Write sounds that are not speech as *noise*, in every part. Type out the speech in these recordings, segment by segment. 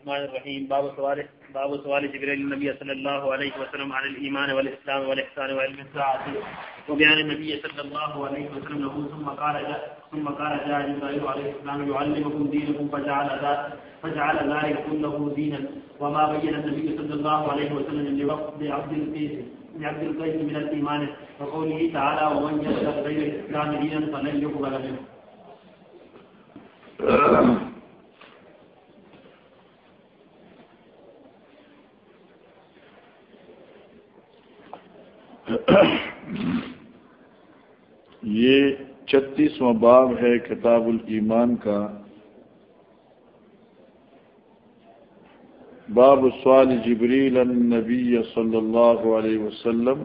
الرحمن الرحيم. باب سؤال باب سؤال جبريل النبي صلى الله عليه وسلم عن الايمان والاسلام والاحسان وعلم الساعه وبيان النبي صلى الله عليه وسلم له، ثم قال جاء ثم قال جاء جبريل عليه السلام يعلمكم دينكم فجعل ذلك فجعل ذلك كله دينا. وما بين النبي صلى الله عليه وسلم لوقت عبد القيس لعبد القيس من الايمان وقوله تعالى ومن يبتغ غير الاسلام دينا فلن يقبل منه. *coughs* یہ چھتیسواں باب ہے کتاب الایمان کا۔ باب سوال جبریل النبی صلی اللہ علیہ وسلم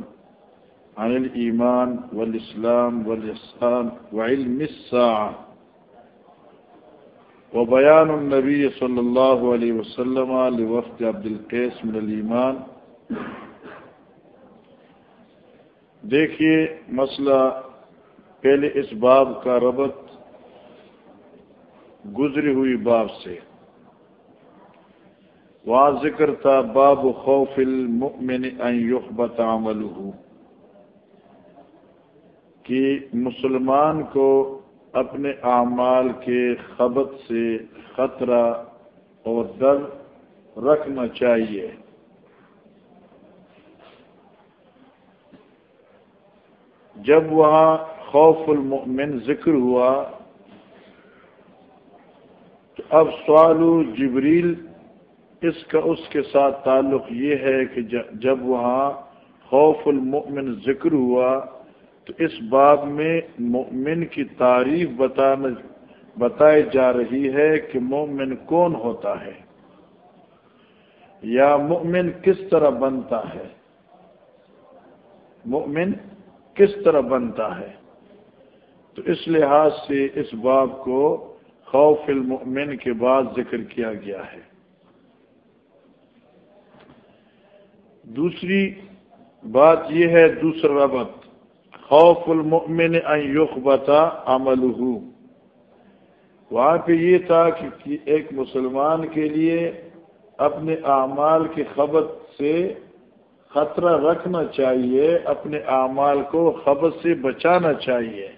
عن الایمان والاسلام والاحسان وعلم الساعة۔ وبيان النبي صلى الله عليه وسلم لوفد عبد القيس من الایمان۔ دیکھیے مسئلہ پہلے اس باب کا ربط گزری ہوئی باب سے۔ وہاں ذکر تھا باب خوف المؤمن ان یخبت عملہ۔ کہ مسلمان کو اپنے اعمال کے خبت سے خطرہ اور ڈر رکھنا چاہیے۔ جب وہاں خوف المؤمن ذکر ہوا، تو اب سوال جبریل، اس کا، اس کے ساتھ تعلق یہ ہے کہ جب وہاں خوف المؤمن ذکر ہوا، تو اس باب میں مؤمن کی تعریف بتانا، بتائی جا رہی ہے کہ مومن کون ہوتا ہے۔ یا مؤمن کس طرح بنتا ہے؟ مؤمن کس طرح بنتا ہے۔ تو اس لحاظ سے اس باب کو خوف المؤمن کے بعد ذکر کیا گیا ہے۔ دوسری بات یہ ہے، دوسرا ربط، خوف المؤمن ان یخبتا عملہ۔ وہاں پہ یہ تھا کہ ایک مسلمان کے لیے اپنے اعمال کی خبر سے خطرہ رکھنا چاہیے، اپنے اعمال کو خبر سے بچانا چاہیے۔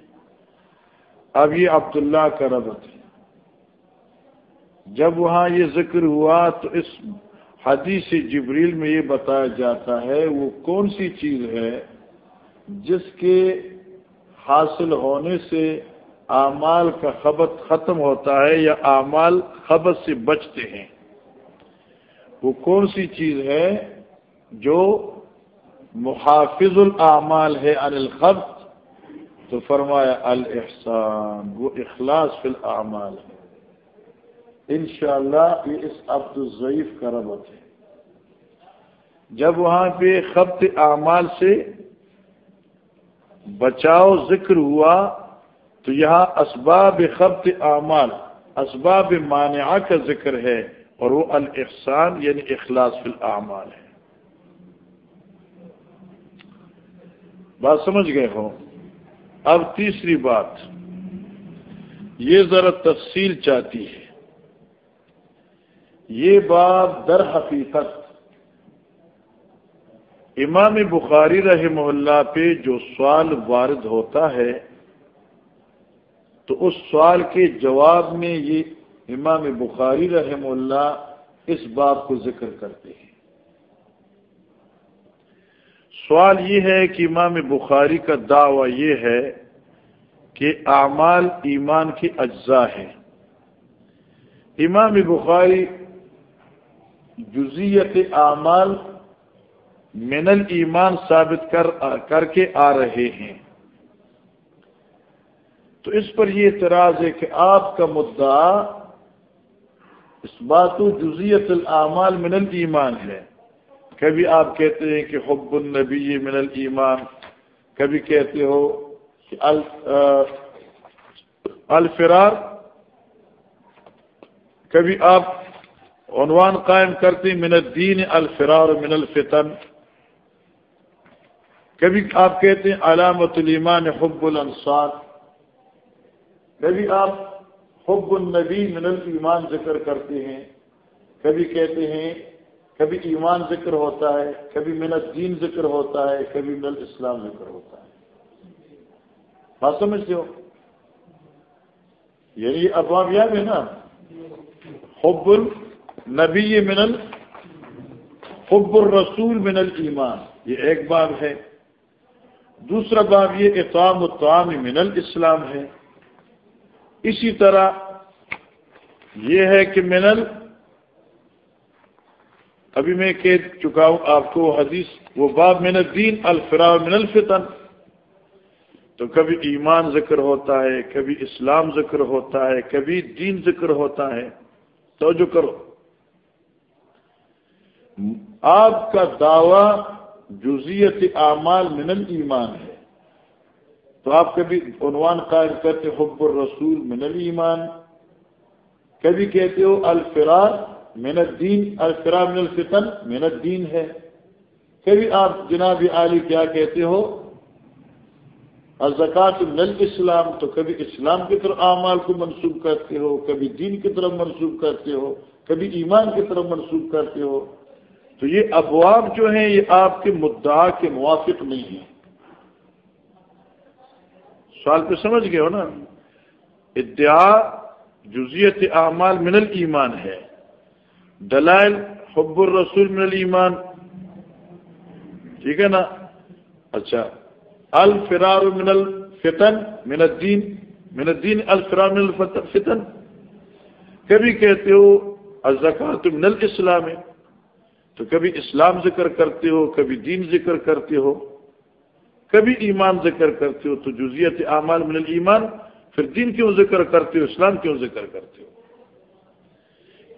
اب یہ عبداللہ کا ربط ہے۔ جب وہاں یہ ذکر ہوا تو اس حدیث جبریل میں یہ بتایا جاتا ہے، وہ کون سی چیز ہے جس کے حاصل ہونے سے اعمال کا خبت ختم ہوتا ہے یا اعمال خبت سے بچتے ہیں۔ وہ کون سی چیز ہے جو محافظ الاعمال ہے عن الخبط تو فرمایا الاحسان، وہ اخلاص فی الاعمال ہے۔ انشاءاللہ یہ اس عبد الضعیف کا ربط ہے۔ جب وہاں پہ خبط اعمال سے بچاؤ ذکر ہوا، تو یہاں اسباب خبط اعمال، اسباب مانعہ کا ذکر ہے اور وہ الاحسان یعنی اخلاص فی الاعمال ہے۔ بات سمجھ گئے ہو اب تیسری بات۔ یہ ذرا تفصیل چاہتی ہے۔ یہ بات در حقیقت امام بخاری رحمہ اللہ پہ جو سوال وارد ہوتا ہے، تو اس سوال کے جواب میں یہ امام بخاری رحمہ اللہ اس بات کو ذکر کرتے ہیں۔ سوال یہ ہے کہ امام بخاری کا دعویٰ یہ ہے کہ اعمال ایمان کے اجزاء ہے امام بخاری جزیت اعمال من ایمان ثابت کر کر کے آ رہے ہیں۔ تو اس پر یہ اعتراض ہے کہ آپ کا مدعا اس بات جزیت العمال من ایمان ہے۔ کبھی آپ کہتے ہیں کہ حب النبی من الایمان، کبھی کہتے ہو کہ الفرار، کبھی آپ عنوان قائم کرتے من الدین الفرار من الفتن، کبھی آپ کہتے ہیں علامت الایمان حب الانصار، کبھی آپ حب النبی من الایمان ذکر کرتے ہیں، کبھی کہتے ہیں کبھی ایمان ذکر ہوتا ہے، کبھی من الدین ذکر ہوتا ہے، کبھی من الاسلام ذکر ہوتا ہے۔ بات سمجھتے ہو؟ یعنی یہی ابواب یاد ہے نا، حب النبی من ال، حب الرسول من الایمان۔ یہ ایک باب ہے۔ دوسرا باب یہ اقام الطعام من الاسلام ہے۔ اسی طرح یہ ہے کہ من ال ابھی میں کہہ چکا ہوں، آپ کو حدیث، وہ باب من الدین الفرا من الفتن۔ تو کبھی ایمان ذکر ہوتا ہے، کبھی اسلام ذکر ہوتا ہے، کبھی دین ذکر ہوتا ہے۔ تو جو کرو۔ آپ کا دعوی جزیت اعمال من الایمان ہے۔ تو آپ کبھی عنوان قائم کرتے، حب الرسول من الایمان۔ کبھی کہتے ہو الفرار من الدین الفرا من الفتن، من الدین ہے۔ کبھی آپ جناب عالی کیا کہتے ہو؟ الزکات من الاسلام، تو کبھی اسلام کی طرف اعمال کو منسوخ کرتے ہو، کبھی دین کی طرف منسوخ کرتے ہو، کبھی ایمان کی طرف منسوخ کرتے ہو۔ تو یہ ابواب جو ہیں، یہ آپ کے مدعا کے موافق نہیں ہیں۔ سوال پہ سمجھ گئے ہو نا؟ ادعا جزیت اعمال من الایمان ہے۔ دلائل حب الرسول من الایمان. ٹھیک ہے نا؟ اچھا. الفرار من الفتن، من الدین من الدین الفرار من الفتن. کبھی کہتے ہو، الزکات من الاسلام. تو کبھی اسلام ذکر کرتے ہو، کبھی دین ذکر کرتے ہو. کبھی ایمان ذکر کرتے ہو، تو جزیت اعمال من الایمان. پھر دین کیوں ذکر کرتے ہو، اسلام کیوں ذکر کرتے ہو؟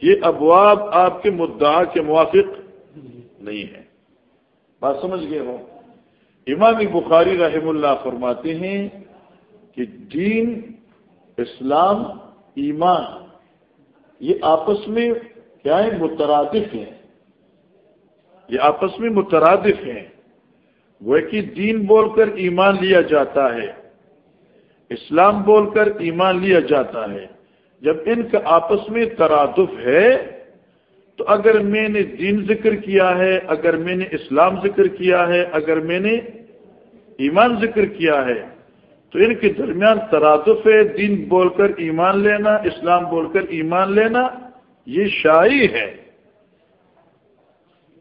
یہ ابواب آپ کے مدعا کے موافق نہیں ہے بات سمجھ گئے ہو؟ امام بخاری رحم اللہ فرماتے ہیں کہ دین، اسلام، ایمان، یہ آپس میں کیا ہے مترادف ہیں۔ یہ آپس میں مترادف ہیں۔ وہ کہ دین بول کر ایمان لیا جاتا ہے، اسلام بول کر ایمان لیا جاتا ہے۔ جب ان کا آپس میں ترادف ہے، تو اگر میں نے دین ذکر کیا ہے، اگر میں نے اسلام ذکر کیا ہے، اگر میں نے ایمان ذکر کیا ہے، تو ان کے درمیان ترادف ہے، دین بول کر ایمان لینا، اسلام بول کر ایمان لینا، یہ شاعری ہے۔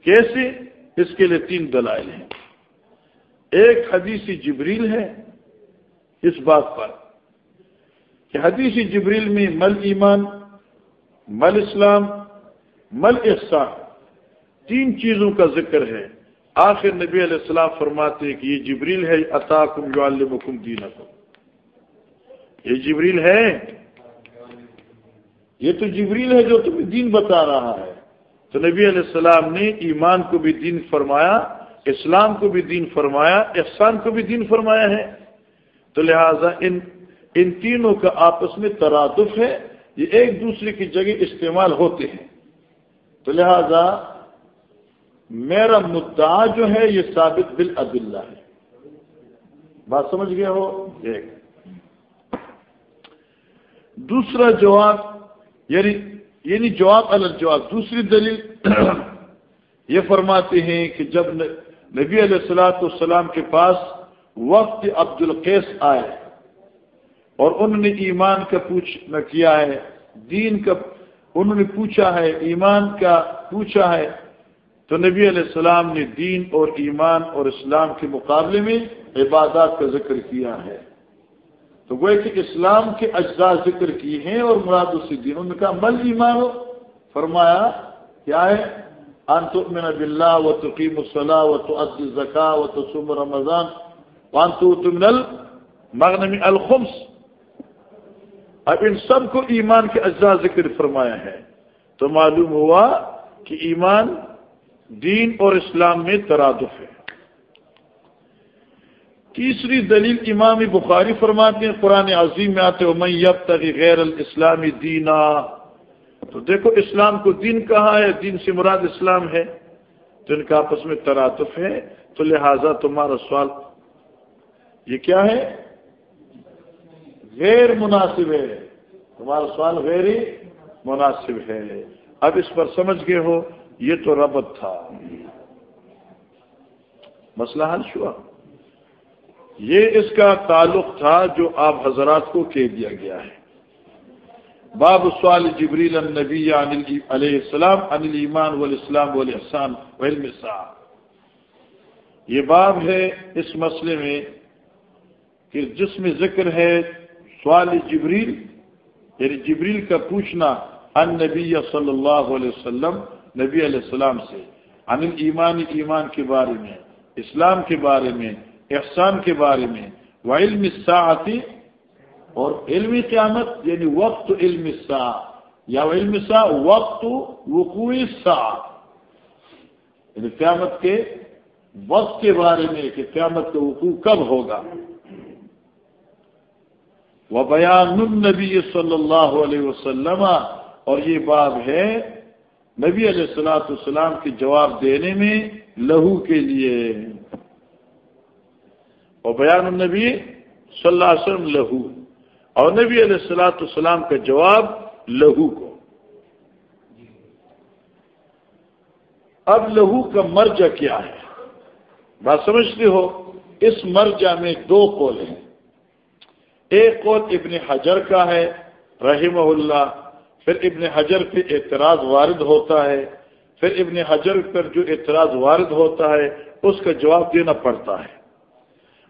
کیسے؟ اس کے لیے تین دلائل ہیں۔ ایک حدیثی جبریل ہے، اس بات پر۔ کہ حدیث جبریل میں مل ایمان، مل اسلام، مل احسان تین چیزوں کا ذکر ہے۔ آخر نبی علیہ السلام فرماتے ہیں کہ یہ جبریل ہے عطا کم جو الکم دین یہ جبریل ہے۔ یہ تو جبریل ہے جو تمہیں دین بتا رہا ہے۔ تو نبی علیہ السلام نے ایمان کو بھی دین فرمایا، اسلام کو بھی دین فرمایا، احسان کو بھی دین فرمایا ہے۔ تو لہذا ان ان تینوں کا آپس میں ترادف ہے، یہ ایک دوسرے کی جگہ استعمال ہوتے ہیں۔ تو لہذا میرا مدعا جو ہے، یہ ثابت بل ہے۔ بات سمجھ گئے ہو؟ ایک دوسرا جواب یعنی یعنی جواب الگ جواب۔ دوسری دلیل *clears throat* یہ فرماتے ہیں کہ جب نبی علیہ السلاۃ السلام کے پاس وقت عبد القیس آئے اور انہوں نے ایمان کا پوچھ کیا ہے، دین کا، انہوں نے پوچھا ہے، ایمان کا پوچھا ہے۔ تو نبی علیہ السلام نے دین اور ایمان اور اسلام کے مقابلے میں عبادات کا ذکر کیا ہے۔ تو وہ کہ اسلام کے اجزاء ذکر کی ہیں اور مراد اسی دین۔ انہوں نے کہا، مل ایمان ہو فرمایا، کیا ہے؟ انتمن بلّہ و تقیم الصلاح و تو عد زکا و تو رمضان وان تو تمن المغنمی الخمس۔ اب ان سب کو ایمان کے اجزاء ذکر فرمایا ہے تو معلوم ہوا کہ ایمان دین اور اسلام میں ترادف ہے۔ تیسری دلیل امام بخاری فرماتے ہیں، قرآن عظیم میں آتے ہو میں یب تک غیر الاسلامی دینا تو دیکھو اسلام کو دین کہا ہے؟ دین سے مراد اسلام ہے۔ تو ان کا آپس میں ترادف ہے۔ تو لہذا تمہارا سوال یہ کیا ہے؟ غیر مناسب ہے۔ تمہارا سوال غیر مناسب ہے۔ اب اس پر سمجھ گئے ہو، یہ تو ربط تھا۔ مسئلہ حل شوا۔ یہ اس کا تعلق تھا جو آپ حضرات کو کہہ دیا گیا ہے۔ باب سوال جبریل النبی علیہ السلام، عن الایمان والاسلام والاحسان وعلم الساعه یہ باب ہے اس مسئلے میں کہ جس میں ذکر ہے سوال جبریل یعنی جبریل کا پوچھنا ان نبی صلی اللہ علیہ وسلم، نبی علیہ السلام سے، عن ایمان ایمان کے بارے میں، اسلام کے بارے میں، احسان کے بارے میں وعلم الساعتی اور علم قیامت یعنی وقت علم سا یا علم سا وقت وقوع سا یعنی قیامت کے وقت کے بارے میں، کہ قیامت کا وقوع کب ہوگا۔ وہ بیان النبی صلی اللہ علیہ وسلم، اور یہ باب ہے نبی علیہ السلاۃ السلام کے جواب دینے میں لہو کے لیے۔ اور بیان النبی صلی اللہ علیہ وسلم لہو، اور نبی علیہ السلاۃ السلام کا جواب لہو کو۔ اب لہو کا مرجع کیا ہے؟ بات سمجھتے ہو، اس مرجع میں دو قول ہیں۔ ایک قول ابن حجر کا ہے، رحمہ اللہ، پھر ابن حجر پہ اعتراض وارد ہوتا ہے، پھر ابن حجر پر جو اعتراض وارد ہوتا ہے، اس کا جواب دینا پڑتا ہے۔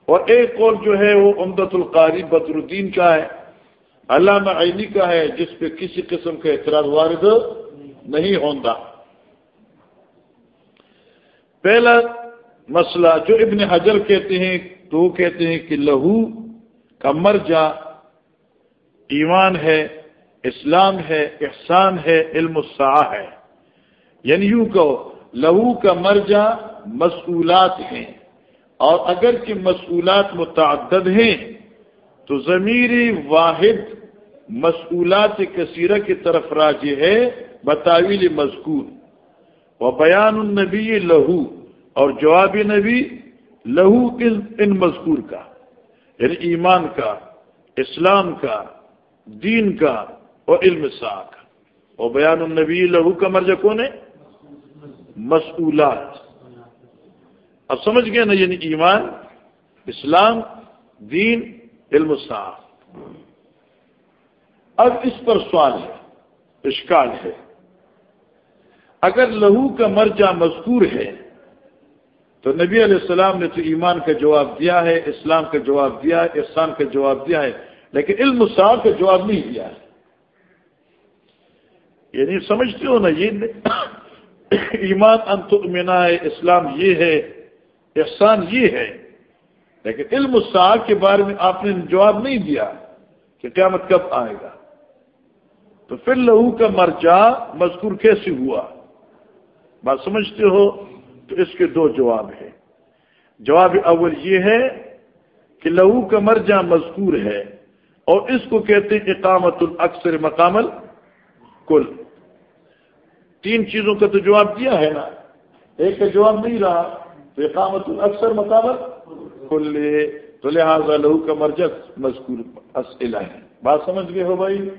اور ایک قول جو ہے وہ امدت القاری بدر الدین کا ہے، علامہ عینی کا ہے، جس پہ کسی قسم کا اعتراض وارد نہیں ہوتا پہلا مسئلہ جو ابن حجر کہتے ہیں، تو وہ کہتے ہیں کہ لہو کا مرجع ایمان ہے، اسلام ہے، احسان ہے، علم الساح ہے۔ یعنی یوں کہو، لہو کا مرجع مسئولات ہیں۔ اور اگر کہ مسئولات متعدد ہیں، تو ضمیری واحد مسئولات کثیرہ کی طرف راجع ہے، بتاویل مذکور۔ و بیان النبی لہو، اور جواب نبی، لہو ان مذکور کا؟ یعنی ایمان کا، اسلام کا، دین کا اور علم سا کا۔ اور بیان النبی لہو کا مرجع کون ہے؟ مسئولات۔ اب سمجھ گئے نا یعنی ایمان، اسلام، دین، علم صاف اب اس پر سوال ہے، اشکال ہے۔ اگر لہو کا مرجع مذکور ہے تو نبی علیہ السلام نے تو ایمان کا جواب دیا ہے، اسلام کا جواب دیا ہے، احسان کا جواب دیا ہے، لیکن علم صاحب کا جواب نہیں دیا ہے۔ یعنی سمجھتے ہو نا، یہ ایمان انتمنا ہے، اسلام یہ ہے، احسان یہ ہے۔ لیکن علم صاحب کے بارے میں آپ نے جواب نہیں دیا کہ قیامت کب آئے گا۔ تو پھر لہو کا مرجع مذکور کیسے ہوا؟ بات سمجھتے ہو تو اس کے دو جواب ہیں۔ جواب اول یہ ہے کہ لہو کا مرجع مذکور ہے اور اس کو کہتے ہیں اقامت الاکثر مقامل کل تین چیزوں کا تو جواب دیا ہے نا۔ ایک کا جواب نہیں رہا، تو اقامت الاکثر مقامل کل تو لہٰذا لہو کا مرجع مذکور اسئلہ ہے۔ بات سمجھ گئے ہو بھائی؟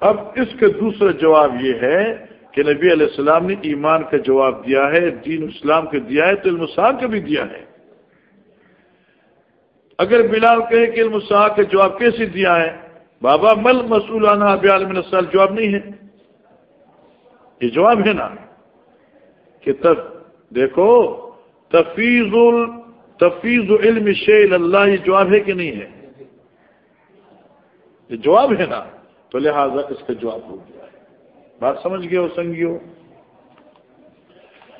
اب اس کا دوسرا جواب یہ ہے کہ نبی علیہ السلام نے ایمان کا جواب دیا ہے، دین اسلام کا دیا ہے، تو علم صاحب کا بھی دیا ہے۔ اگر بلال کہے کہ علم صاحب کا جواب کیسے دیا ہے؟ بابا، مل مسولانہ عالم سال جواب نہیں ہے۔ یہ جواب ہے نا کہ تب دیکھو، تفیض ال، تفیض علم شیل اللہ یہ جواب ہے کہ نہیں ہے؟ یہ جواب ہے نا، تو لہذا اس کا جواب ہو گیا۔ بات سمجھ گئے ہو سنگیو؟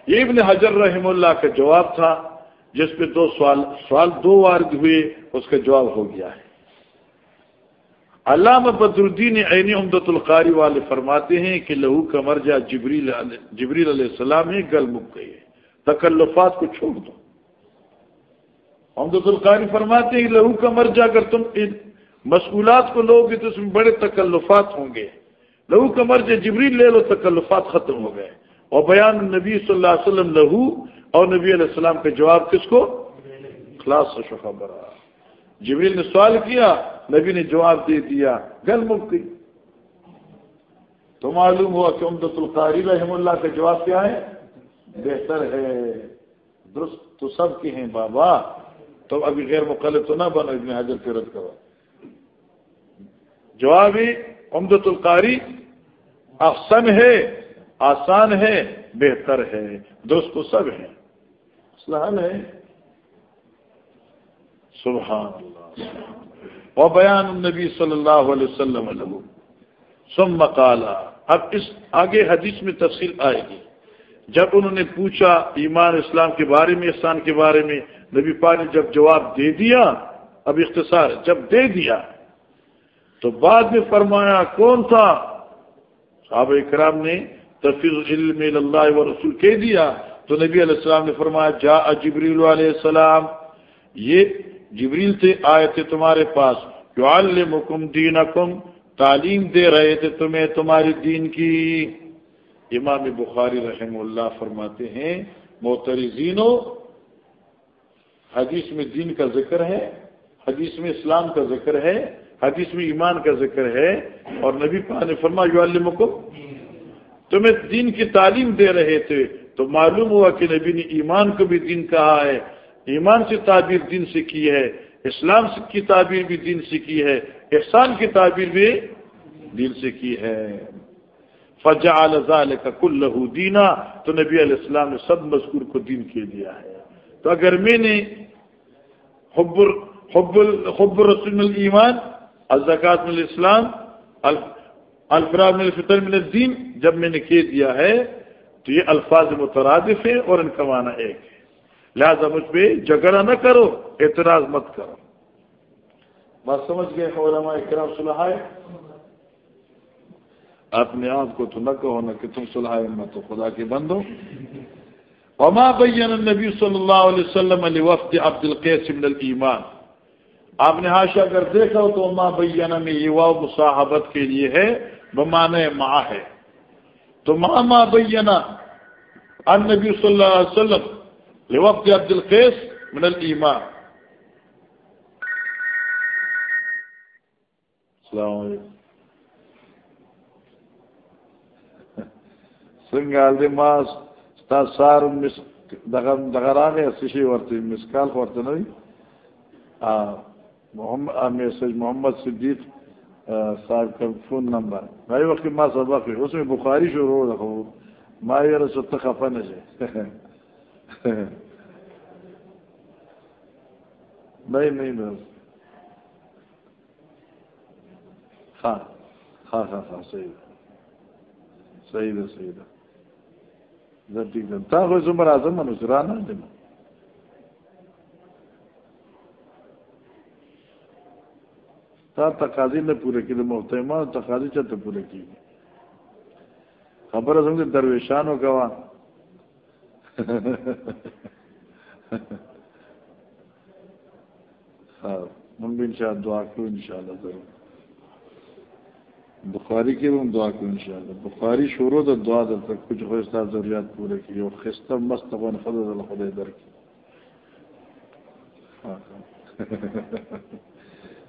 یہ ابن حجر رحم اللہ کا جواب تھا، جس پہ دو سوال سوال دو وارد ہوئے، اس کا جواب ہو گیا ہے۔ علامہ بدر الدین عین امدت القاری والے فرماتے ہیں کہ لہو کا مرجع جبریل جبریل علیہ السلام ہے، گل مک گئی ہے۔ تکلفات کو چھوڑ دو۔ امدت القاری فرماتے ہیں کہ لہو کا مرجع اگر تم ان مشغولات کو لوگے تو اس میں بڑے تکلفات ہوں گے۔ لہو کا مرج جبریل لے لو، تکلفات ختم ہو گئے۔ اور بیان نبی صلی اللہ علیہ وسلم لہو اور نبی علیہ السلام کے جواب کس کو؟ خلاص خبر جبریل نے سوال کیا، نبی نے جواب دے دیا، گل مک گئی۔ تو معلوم ہوا کہ عمدت القاری رحم اللہ کا جواب کیا ہے بہتر ہے۔ درست تو سب کے ہیں بابا۔ تو ابھی غیر مقلد تو نہ بنو، ابن حضر رد کرو۔ جواب عمدت القاری احسن ہے، آسان ہے، بہتر ہے، درست تو سب ہیں۔ اسلحل ہے۔ سبحان اللہ۔ و بیان النبی صلی اللہ علیہ وسلم سم مقالہ اب اس آگے حدیث میں تفصیل آئے گی۔ جب انہوں نے پوچھا ایمان اسلام کے بارے میں، احسان کے بارے میں، نبی پا نے جب جواب دے دیا، اب اختصار، جب دے دیا، تو بعد میں فرمایا، کون تھا؟ صحابہ اکرام نے تفیظ علم اللہ و رسول کہہ دیا تو نبی علیہ السلام نے فرمایا جا جبریل علیہ السلام۔ یہ جبریل تھے آئے تھے تمہارے پاس۔ جو علمکم دینکم، تعلیم دے رہے تھے تمہیں تمہاری دین کی۔ امام بخاری رحم اللہ فرماتے ہیں محترزینوں حدیث میں دین کا ذکر ہے، حدیث میں اسلام کا ذکر ہے۔ حدیث میں ایمان کا ذکر ہے اور نبی پا نے فرما یو المکم تمہیں دین کی تعلیم دے رہے تھے، تو معلوم ہوا کہ نبی نے ایمان کو بھی دین کہا ہے۔ ایمان سے تعبیر دین سے کی ہے، اسلام کی تعبیر بھی دین سے کی ہے، احسان کی تعبیر بھی دین سے کی ہے۔ فجا کا کل لہو دینا، تو نبی علیہ السلام نے سب مذکور کو دین کے دیا ہے۔ تو اگر میں نے حب حب حب رسول المان الزکات من الاسلام الفرا من الفطر من الدین، جب میں نے کہہ دیا ہے، تو یہ الفاظ مترادف ہیں اور ان کا معنی ایک ہے۔ لہذا مجھ پہ جھگڑا نہ کرو، اعتراض مت کرو۔ بات سمجھ گئے علماء کرام سلحائے اپنے آپ کو تو نہ کہو نہ کہ تم سلحائے میں تو خدا کے بندو۔ وما بین النبی صلی اللہ علیہ وسلم علی وفد عبد القیس من الایمان۔ آپ نے حاشا اگر دیکھا تو وما بینا میں یہ واو مصاحبت کے لیے ہے بمانے ماں ہے۔ تو ماں ما بینا النبی صلی اللہ علیہ وسلم، لوقت عبد القیس من الایمان۔ السلام علیکم۔ څنګه دې ما ستا سار مس دغه دغه راغې سشي ورته مسکال ورته نه ا محمد میسج محمد صدیق صاحب کا فون نمبر. هاي وخت ما سبق اوس بخاری شروع ده ما یې رسول ته خفه *laughs* نہیں نہیں بس ہاں ہاں ہاں ہاں صحیح صحیح ده صحیح ده زه ٹھیک ده تا خو زما راځم نو سره نه تا تقاضی نه پوره کړي محترمه تقاضی چته پوره کړي خبره څنګه درویشانو کوا ہم *laughs* بھی انشاءاللہ دعا کرو انشاءاللہ ضرور. بخاری کی بھی دعا کرو انشاءاللہ بخاری شروع تو دعا در تک کچھ خوشتا ضروریات پورے کی اور خستہ مست بن فضل خدا در کی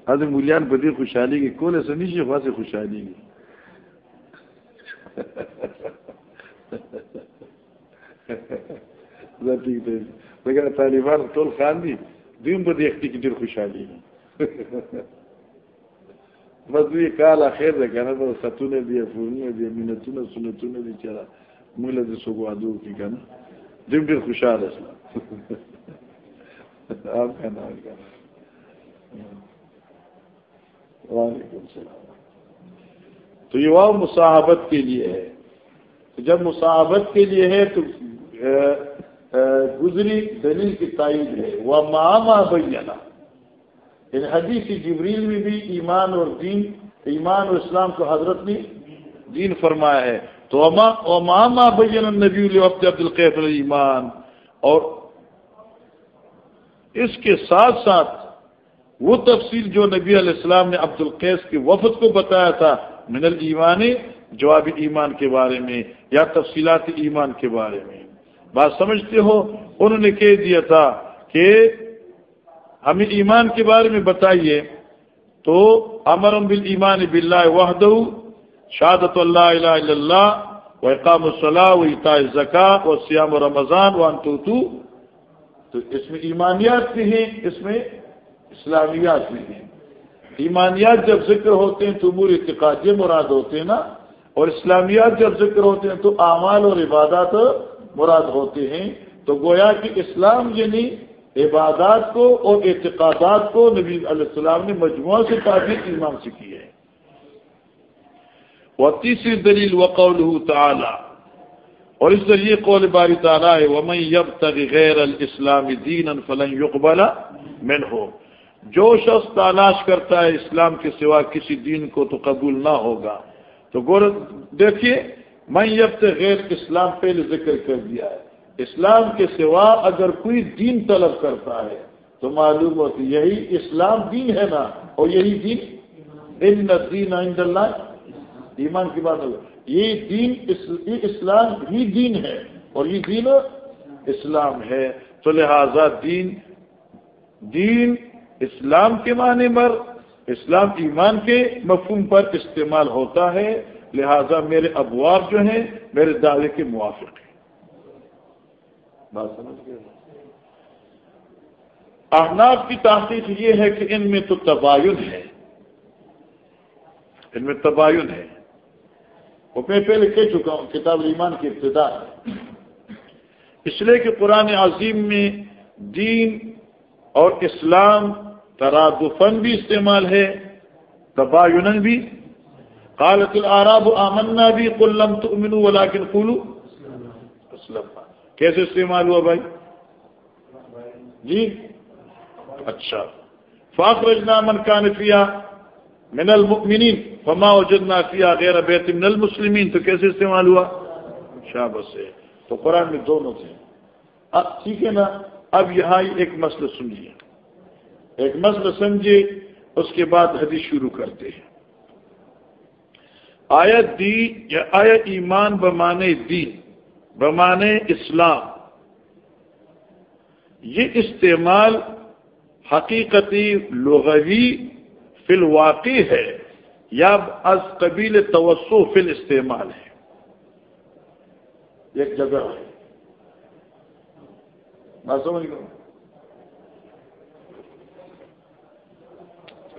حضرت مولیان بدی خوشحالی کی کول ایسا نہیں شیخ سے خوشحالی *laughs* کی ٹھیک ہے لیکن طالبان ټول خان دي دویم په دې اختی کې ډېر خوشحالي *laughs* بس دوی کال اخر ده کنه دا ستونه دي فورونه دي، مینتونه، سنتونه دي، چې موږ له دې سوګوادو کې کنه دوی ډېر خوشاله شول. *laughs* آپ کنه وعلیکم السلام۔ تو یہ واؤ مصاحبت کے لیے ہے۔ جب مصاحبت کے لیے ہے تو گزری دلیل کی تائید ہے۔ وہ ماما بینا ان یعنی حدیث جبریل میں بھی ایمان اور دین، ایمان اور اسلام کو حضرت نے دین فرمایا ہے۔ تو ماما بین النبی عبد القیف ایمان اور اس کے ساتھ ساتھ وہ تفصیل جو نبی علیہ السلام نے عبد القیس کے وفد کو بتایا تھا من المان جواب ایمان کے بارے میں یا تفصیلات ایمان کے بارے میں۔ بات سمجھتے ہو، انہوں نے کہہ دیا تھا کہ ہمیں ایمان کے بارے میں بتائیے۔ تو امر بل ایمان بلّہ وحد شہادت اللہ الہ الا اللہ، و اقام الصلاح و اطاء زکا و سیام و رمضان، و انتو تو اس میں ایمانیات بھی ہیں، اس میں اسلامیات بھی ہیں۔ ایمانیات جب ذکر ہوتے ہیں تو امور اعتقادی مراد ہوتے ہیں نا۔ اور اسلامیات جب ذکر ہوتے ہیں تو اعمال اور عبادات مراد ہوتے ہیں۔ تو گویا کہ اسلام یعنی عبادات کو اور اعتقادات کو نبی علیہ السلام نے مجموعہ سے تعبیر ایمان سے کی ہے۔ وہ تیسری دلیل وقول تعالی۔ اور اس ذریعے قول باری تعالیٰ ہے وہ یب تک غیر الاسلام دین فلن یقبلا من ہو جو شخص تلاش کرتا ہے اسلام کے سوا کسی دین کو تو قبول نہ ہوگا۔ تو گور، دیکھیے میں یب تک غیر اسلام پہلے ذکر کر دیا ہے۔ اسلام کے سوا اگر کوئی دین طلب کرتا ہے، تو معلوم ہوتی یہی اسلام دین ہے نا، اور یہی دین ان دین عند اللہ۔ ایمان کی بات ہوگا یہ دین اسلام ہی دین ہے، اور یہ دین اسلام ہے۔ تو لہذا دین دین اسلام کے معنی پر، اسلام ایمان کے مفہوم پر استعمال ہوتا ہے، لہذا میرے ابواب جو ہیں، میرے دعوے کے موافق ہیں۔ بات سمجھ گئے؟ احناف کی تحقیق یہ ہے کہ ان میں تو تباین ہے۔ ان میں تباین ہے۔ وہ میں پہلے کہہ چکا ہوں، کتاب ایمان کی ابتدا اس لیے کہ قرآن عظیم میں دین اور اسلام ترادفن بھی استعمال ہے تباین بھی۔ قالت العراب آمنا بھی قلم تؤمنوا ولكن قولوا۔ اسلم کیسے استعمال ہوا بھائی؟ جی؟ اچھا۔ فاخرجنا من كان فيها من المؤمنین، فما وجدنا فيها غیر بیت من المسلمین۔ تو کیسے استعمال ہوا؟ شابس سے تو قرآن میں دونوں تھے۔ اب ٹھیک ہے نا؟ اب یہاں ایک مسئلہ سنیے۔ ایک مسئلہ سمجھے، اس کے بعد حدیث شروع کرتے ہیں۔ آیت دی، یا آیا ایمان بمانے دین، بمانے اسلام۔ یہ استعمال حقیقتی، لغوی، فی الواقع ہے، یا از قبیل توسع فی الاستعمال ہے۔ ایک جگہ ہے۔ بات سمجھ گا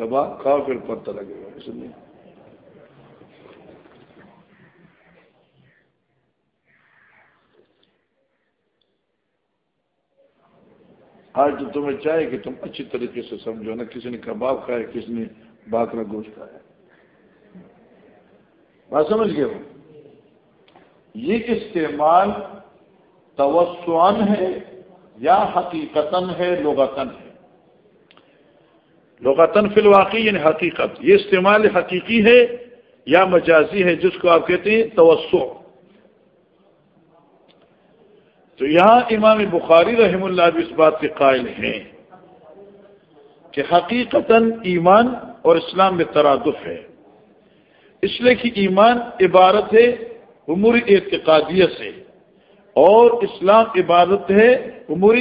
کباب کھاؤ پھر پتہ لگے گا، اس لیے۔ آج تو تمہیں چاہے کہ تم اچھی طریقے سے سمجھو نا کسی نے کباب کھایا، کسی نے باقرا گوشت کھایا۔ بات سمجھ گئے ہو؟ یہ استعمال توسعن ہے یا حقیقتاً ہے لغتن ہے؟ لغتن فی الواقع یعنی حقیقت۔ یہ استعمال حقیقی ہے یا مجازی ہے، جس کو آپ کہتے ہیں توسع۔ تو یہاں امام بخاری رحم اللہ بھی اس بات کے قائل ہیں کہ حقیقتا ایمان اور اسلام میں ترادف ہے۔ اس لیے کہ ایمان عبارت ہے عمر اعتقادیت سے، اور اسلام عبادت ہے عمر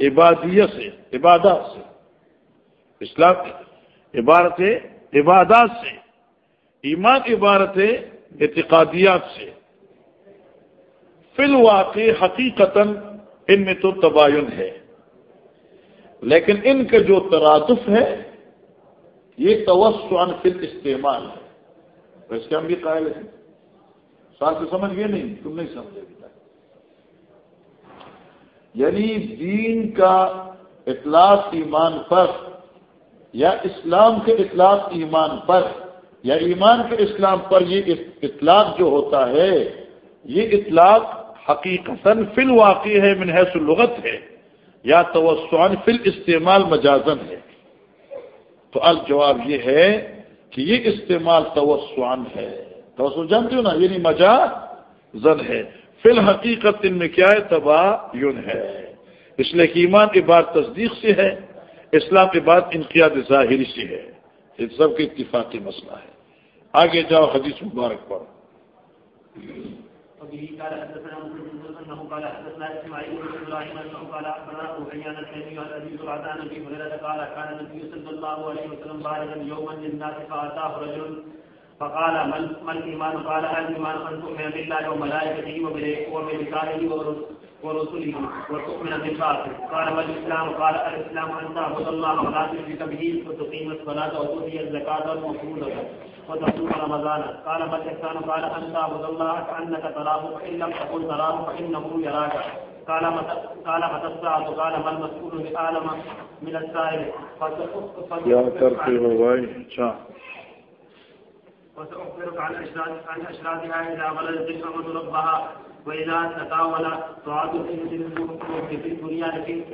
عبادیت سے، عبادات سے۔ اسلام عبارت ہے، عبادات سے، ایمان عبارت ہے، اعتقادیات سے۔ فی الواقع حقیقتا ان میں تو تباین ہے۔ لیکن ان کا جو ترادف ہے، یہ توسعن فی استعمال ہے۔ اس کے ہم بھی قائل ہیں؟ ساتھ سے سمجھ گئے نہیں، تم نہیں سمجھے یعنی دین کا اطلاق ایمان پر یا اسلام کے اطلاق ایمان پر، یا ایمان کے اسلام پر یہ اطلاق جو ہوتا ہے، یہ اطلاق حقیقت فی الواقع ہے منحص الغت ہے، یا توسعن فی استعمال مجازن ہے۔ تو الجواب یہ ہے کہ یہ استعمال توسعن ہے۔ توسع جانتے ہو نا؟ یعنی مجازن ہے۔ فی الحقیقت ان میں کیا ہے؟ تباہ یون ہے۔ اس لیے کہ ایمان کی بات تصدیق سے ہے۔ اسلام کی بات انقیاد ظاہری سے ہے، یہ سب کے اتفاقی مسئلہ ہے۔ آگے جاؤ حدیث مبارک پڑھو قال فقال ما قال تؤمن بالله وملائكته وبلسانه ورسله ورسله وتؤمن بالبعث قال ما قال الإسلام أن تعبد الله ولا تشرك به وتقيم الصلاة وتؤتي الزكاة المفروضة وتصوم رمضان. قال ما الإحسان؟ قال أن تعبد الله كأنك تراه فإن لم تكن تراه فإنه يراك. قال قال متى الساعة قال ما المسؤول بأعلم من السائل. کیا کرتے ہو بھائی وسأخبرك عن أشراط عن أشراطها إذا ولدت الأمة ربها وإذا تطاول تعاد في الدنيا في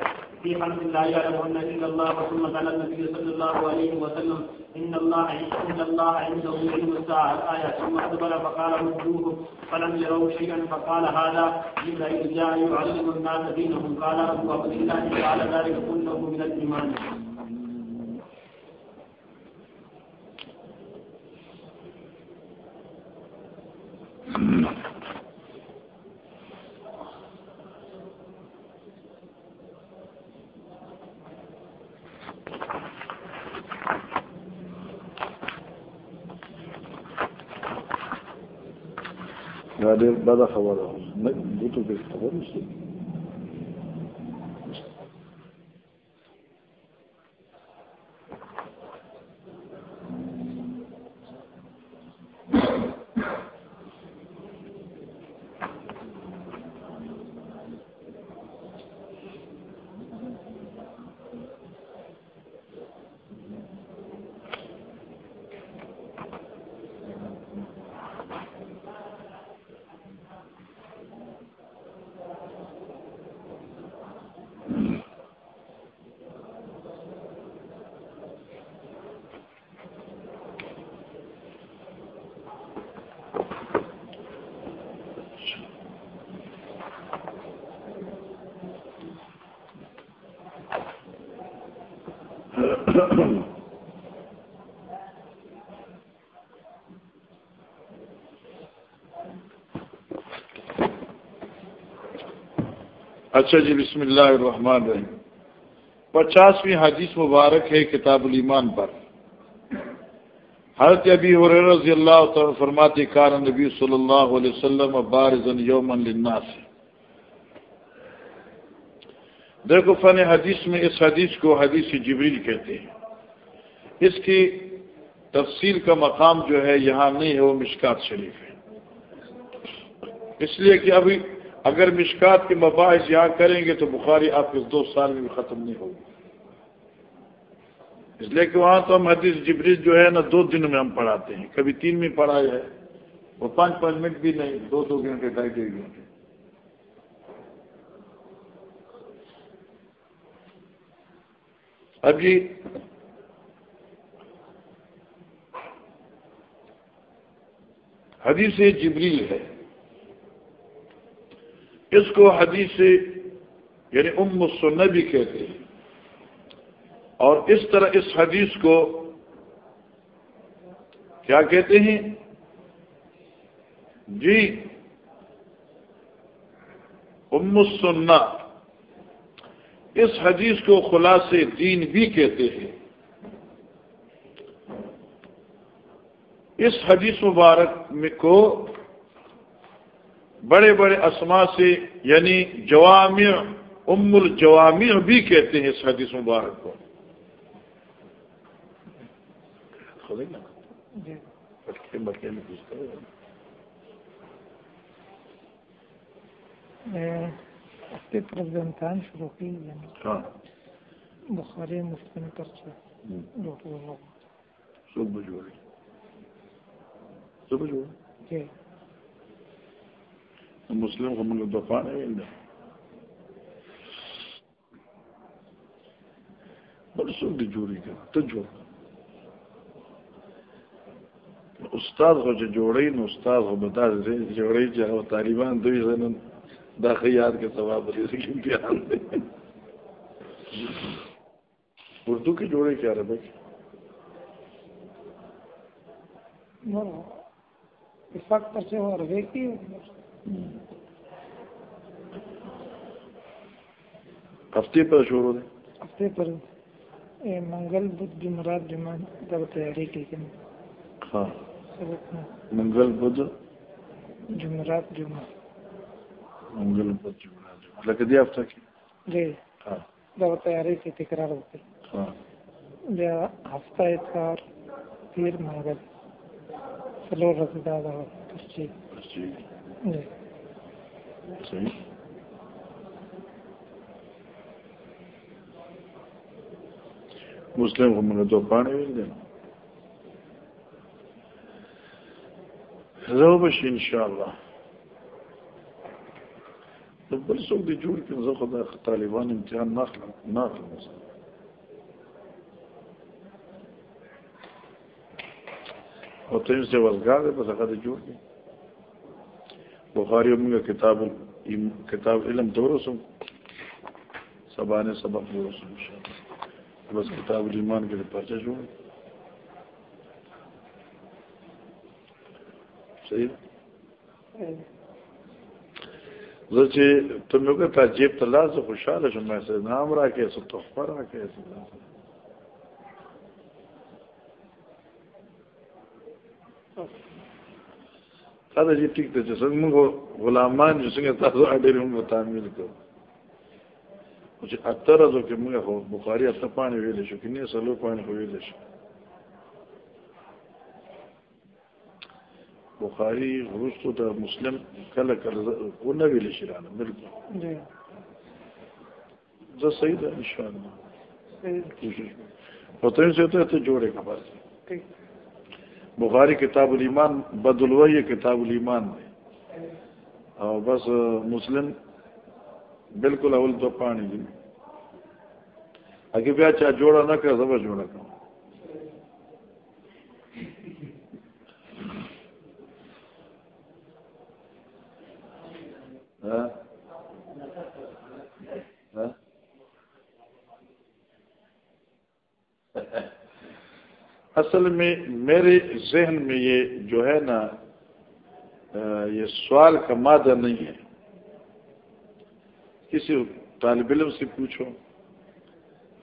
في حمد الله يعلمهن إلا الله، ثم قال النبي صلى الله عليه وسلم، إن الله إن الله عنده علم الساعة، الآية ثم أدبر فقال ردوه فلم يروا شيئا، فقال هذا جبريل جاء يعلم الناس دينهم، قال أبو عبد الله قال ذلك كله من الإيمان. ډېر خبر خبره بوتو خبر نشي اچھا جی بسم اللہ الرحمن الرحیم۔ پچاسویں حدیث مبارک ہے کتاب الایمان پر۔ حضرت ابی حریر رضی اللہ تعالی فرماتے کار نبی صلی اللہ علیہ وسلم بارزن یومن للناس. دیکھو، فن حدیث میں اس حدیث کو حدیث جبریل کہتے ہیں۔ اس کی تفصیل کا مقام جو ہے، یہاں نہیں ہے، وہ مشکات شریف ہے۔ اس لیے کہ ابھی اگر مشکات کے مباحث یہاں کریں گے تو بخاری آپ کے دو سال میں بھی ختم نہیں ہوگی اس لیے کہ وہاں تو ہم حدیث جبریل جو ہے نا دو دن میں ہم پڑھاتے ہیں۔ کبھی تین میں پڑھائے ہے، وہ پانچ پانچ منٹ بھی نہیں، دو دو گھنٹے، ڈھائی ڈیڑھ گھنٹے۔ اب جی حدیث جبریل ہے۔ اس کو حدیث یعنی ام السنہ بھی کہتے ہیں۔ اور اس طرح اس حدیث کو کیا کہتے ہیں؟ جی ام السنہ۔ اس حدیث کو خلاص دین بھی کہتے ہیں۔ اس حدیث مبارک میں کو بڑے بڑے اسما سے یعنی جوامع ام الجوامع بھی کہتے ہیں اس حدیث مبارک کو۔ شروع کی ہاں۔ بخاری مسلم پر مسلم کو مطلب دفان ہے۔ بڑی سب جوڑی کا، تو جوڑ۔ استاد کو جو جوڑی، نو استاد کو بتا دے جوڑی چاہے وہ طالبان دوی زنن داخیات کے ثواب ریزی کی امتحان دے۔ اردو کی جوڑی کیا رہے بھائی؟ اس وقت پر سے اور دیکھتی ہفتے پر شروع دے ہفتے پر منگل بدھ جمعرات جمعہ تب تیاری کی ہاں۔ منگل بدھ؟ جمعرات جمعہ منگل بدھ جمعرات لگ دیا ہفتہ کی۔ جی۔ ہاں۔ دو تیاری کی تکرار ہوتی ہاں۔ یا ہفتہ اتوار پیر منگل سلو رضا جی جی جی۔ مسلم کو تو پانی مل دینا۔ زه ان شاء الله نو بل څوک دی جوړ کړي زه خو د طالبان امتحان نه اخلم نه اخلم او ته یې وزګار دی بس هغه دی جوړ کړي بخاری موږ کتاب کتاب علم دورسم سبانه سبق دورسم ان بس کتاب الایمان کې پرچا جوړ صحیح؟ زه چې ته مې وکړه جیب ته لاس خوشاله شم مې سره نام راکې څه تحفه راکې څه دا چې ټیک ته چې څنګه موږ غلامان چې څنګه تاسو اړې موږ تعمیل کوو چې اتر ازو کې موږ خو بخاری اته پانی ویل شو کې نه سلو پانی خو ویل شو بخاری غرستو د مسلم کله کله و نه ویل شي رانه بالکل جی زه صحیح ده ان شاء الله صحیح پتہ تو ته جوړه کا بس ٹھیک بخاری کتاب الایمان بدلوی کتاب الایمان دی. او بس مسلم بالکل اول دو پانی دي اګه بیا چا جوړه نه کړ زما جوړه کړ اصل میں میرے ذہن میں یہ جو ہے نا یہ سوال کا مادہ نہیں ہے۔ کسی طالب علم سے پوچھو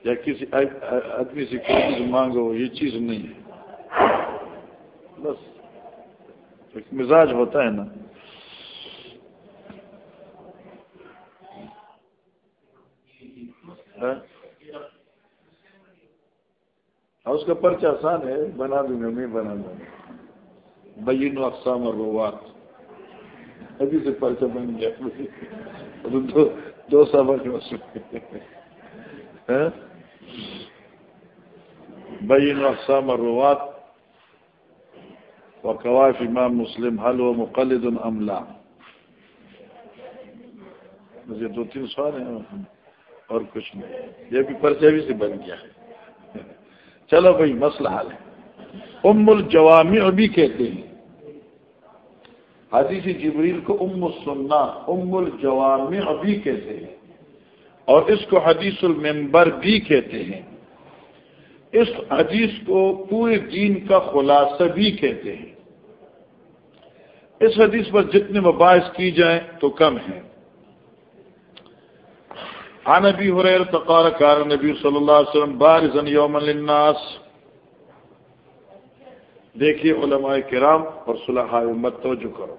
یا کسی آدمی سے کوئی چیز مانگو، یہ چیز نہیں ہے۔ بس ایک مزاج ہوتا ہے نا۔ ہاں؟ اس کا پرچہ آسان ہے، بنا دوں گا، میں بنا دوں گا۔ بین اقسام اور روات ابھی سے پرچہ بن گیا۔ دو دو سبق ہاں؟ بین اقسام اور روات و قواف امام مسلم حل و مقلد املا مجھے دو تین سوال ہیں۔ اور کچھ نہیں۔ یہ بھی پرچہ بھی سے بن گیا۔ ہے چلو بھائی، مسئلہ حل ہے۔ ام الجوامع بھی کہتے ہیں۔ حدیث جبریل کو ام السنہ، ام الجوامع بھی کہتے ہیں۔ اور اس کو حدیث الممبر بھی کہتے ہیں۔ اس حدیث کو پورے دین کا خلاصہ بھی کہتے ہیں۔ اس حدیث پر جتنے مباحث کی جائیں تو کم ہیں۔ عن ابي هريره قال كان النبي صلى الله عليه وسلم بارزا يوما للناس. دیکھیے علماء کرام اور صلاح امت توجہ کرو.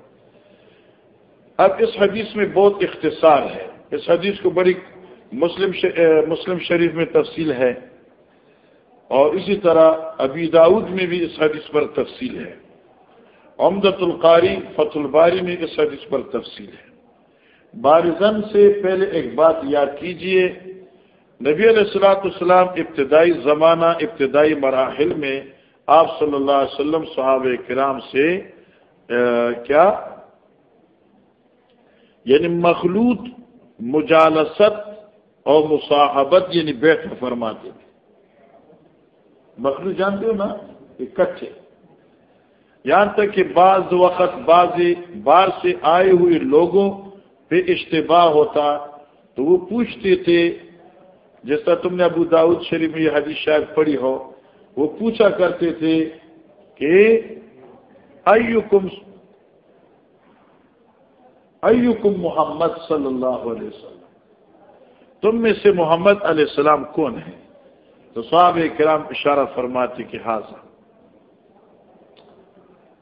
اب اس حدیث میں بہت اختصار ہے. اس حدیث کو بڑی مسلم مسلم شریف میں تفصیل ہے اور اسی طرح ابی داود میں بھی اس حدیث پر تفصیل ہے. عمدت القاری فتح الباری میں اس حدیث پر تفصیل ہے. بارزن سے پہلے ایک بات یاد کیجیے، نبی علیہ السلاۃ السلام ابتدائی زمانہ، ابتدائی مراحل میں آپ صلی اللہ علیہ وسلم صحابہ کرام سے کیا؟ یعنی مخلوط، مجالست اور مصاحبت یعنی بیٹھ فرماتے تھے۔ مخلوط جانتے ہو نا؟ اکٹھے۔ یہاں تک کہ بعض وقت، بعض بار سے آئے ہوئے لوگوں پہ اشتباہ ہوتا تو وہ پوچھتے تھے جس طرح تم نے ابو داود شریف میں یہ حدیث شاید پڑھی ہو، وہ پوچھا کرتے تھے کہ ایوکم ایوکم محمد صلی اللہ علیہ وسلم، تم میں سے محمد علیہ السلام کون ہے تو صحابہ کرام اشارہ فرماتے کہ حاضر۔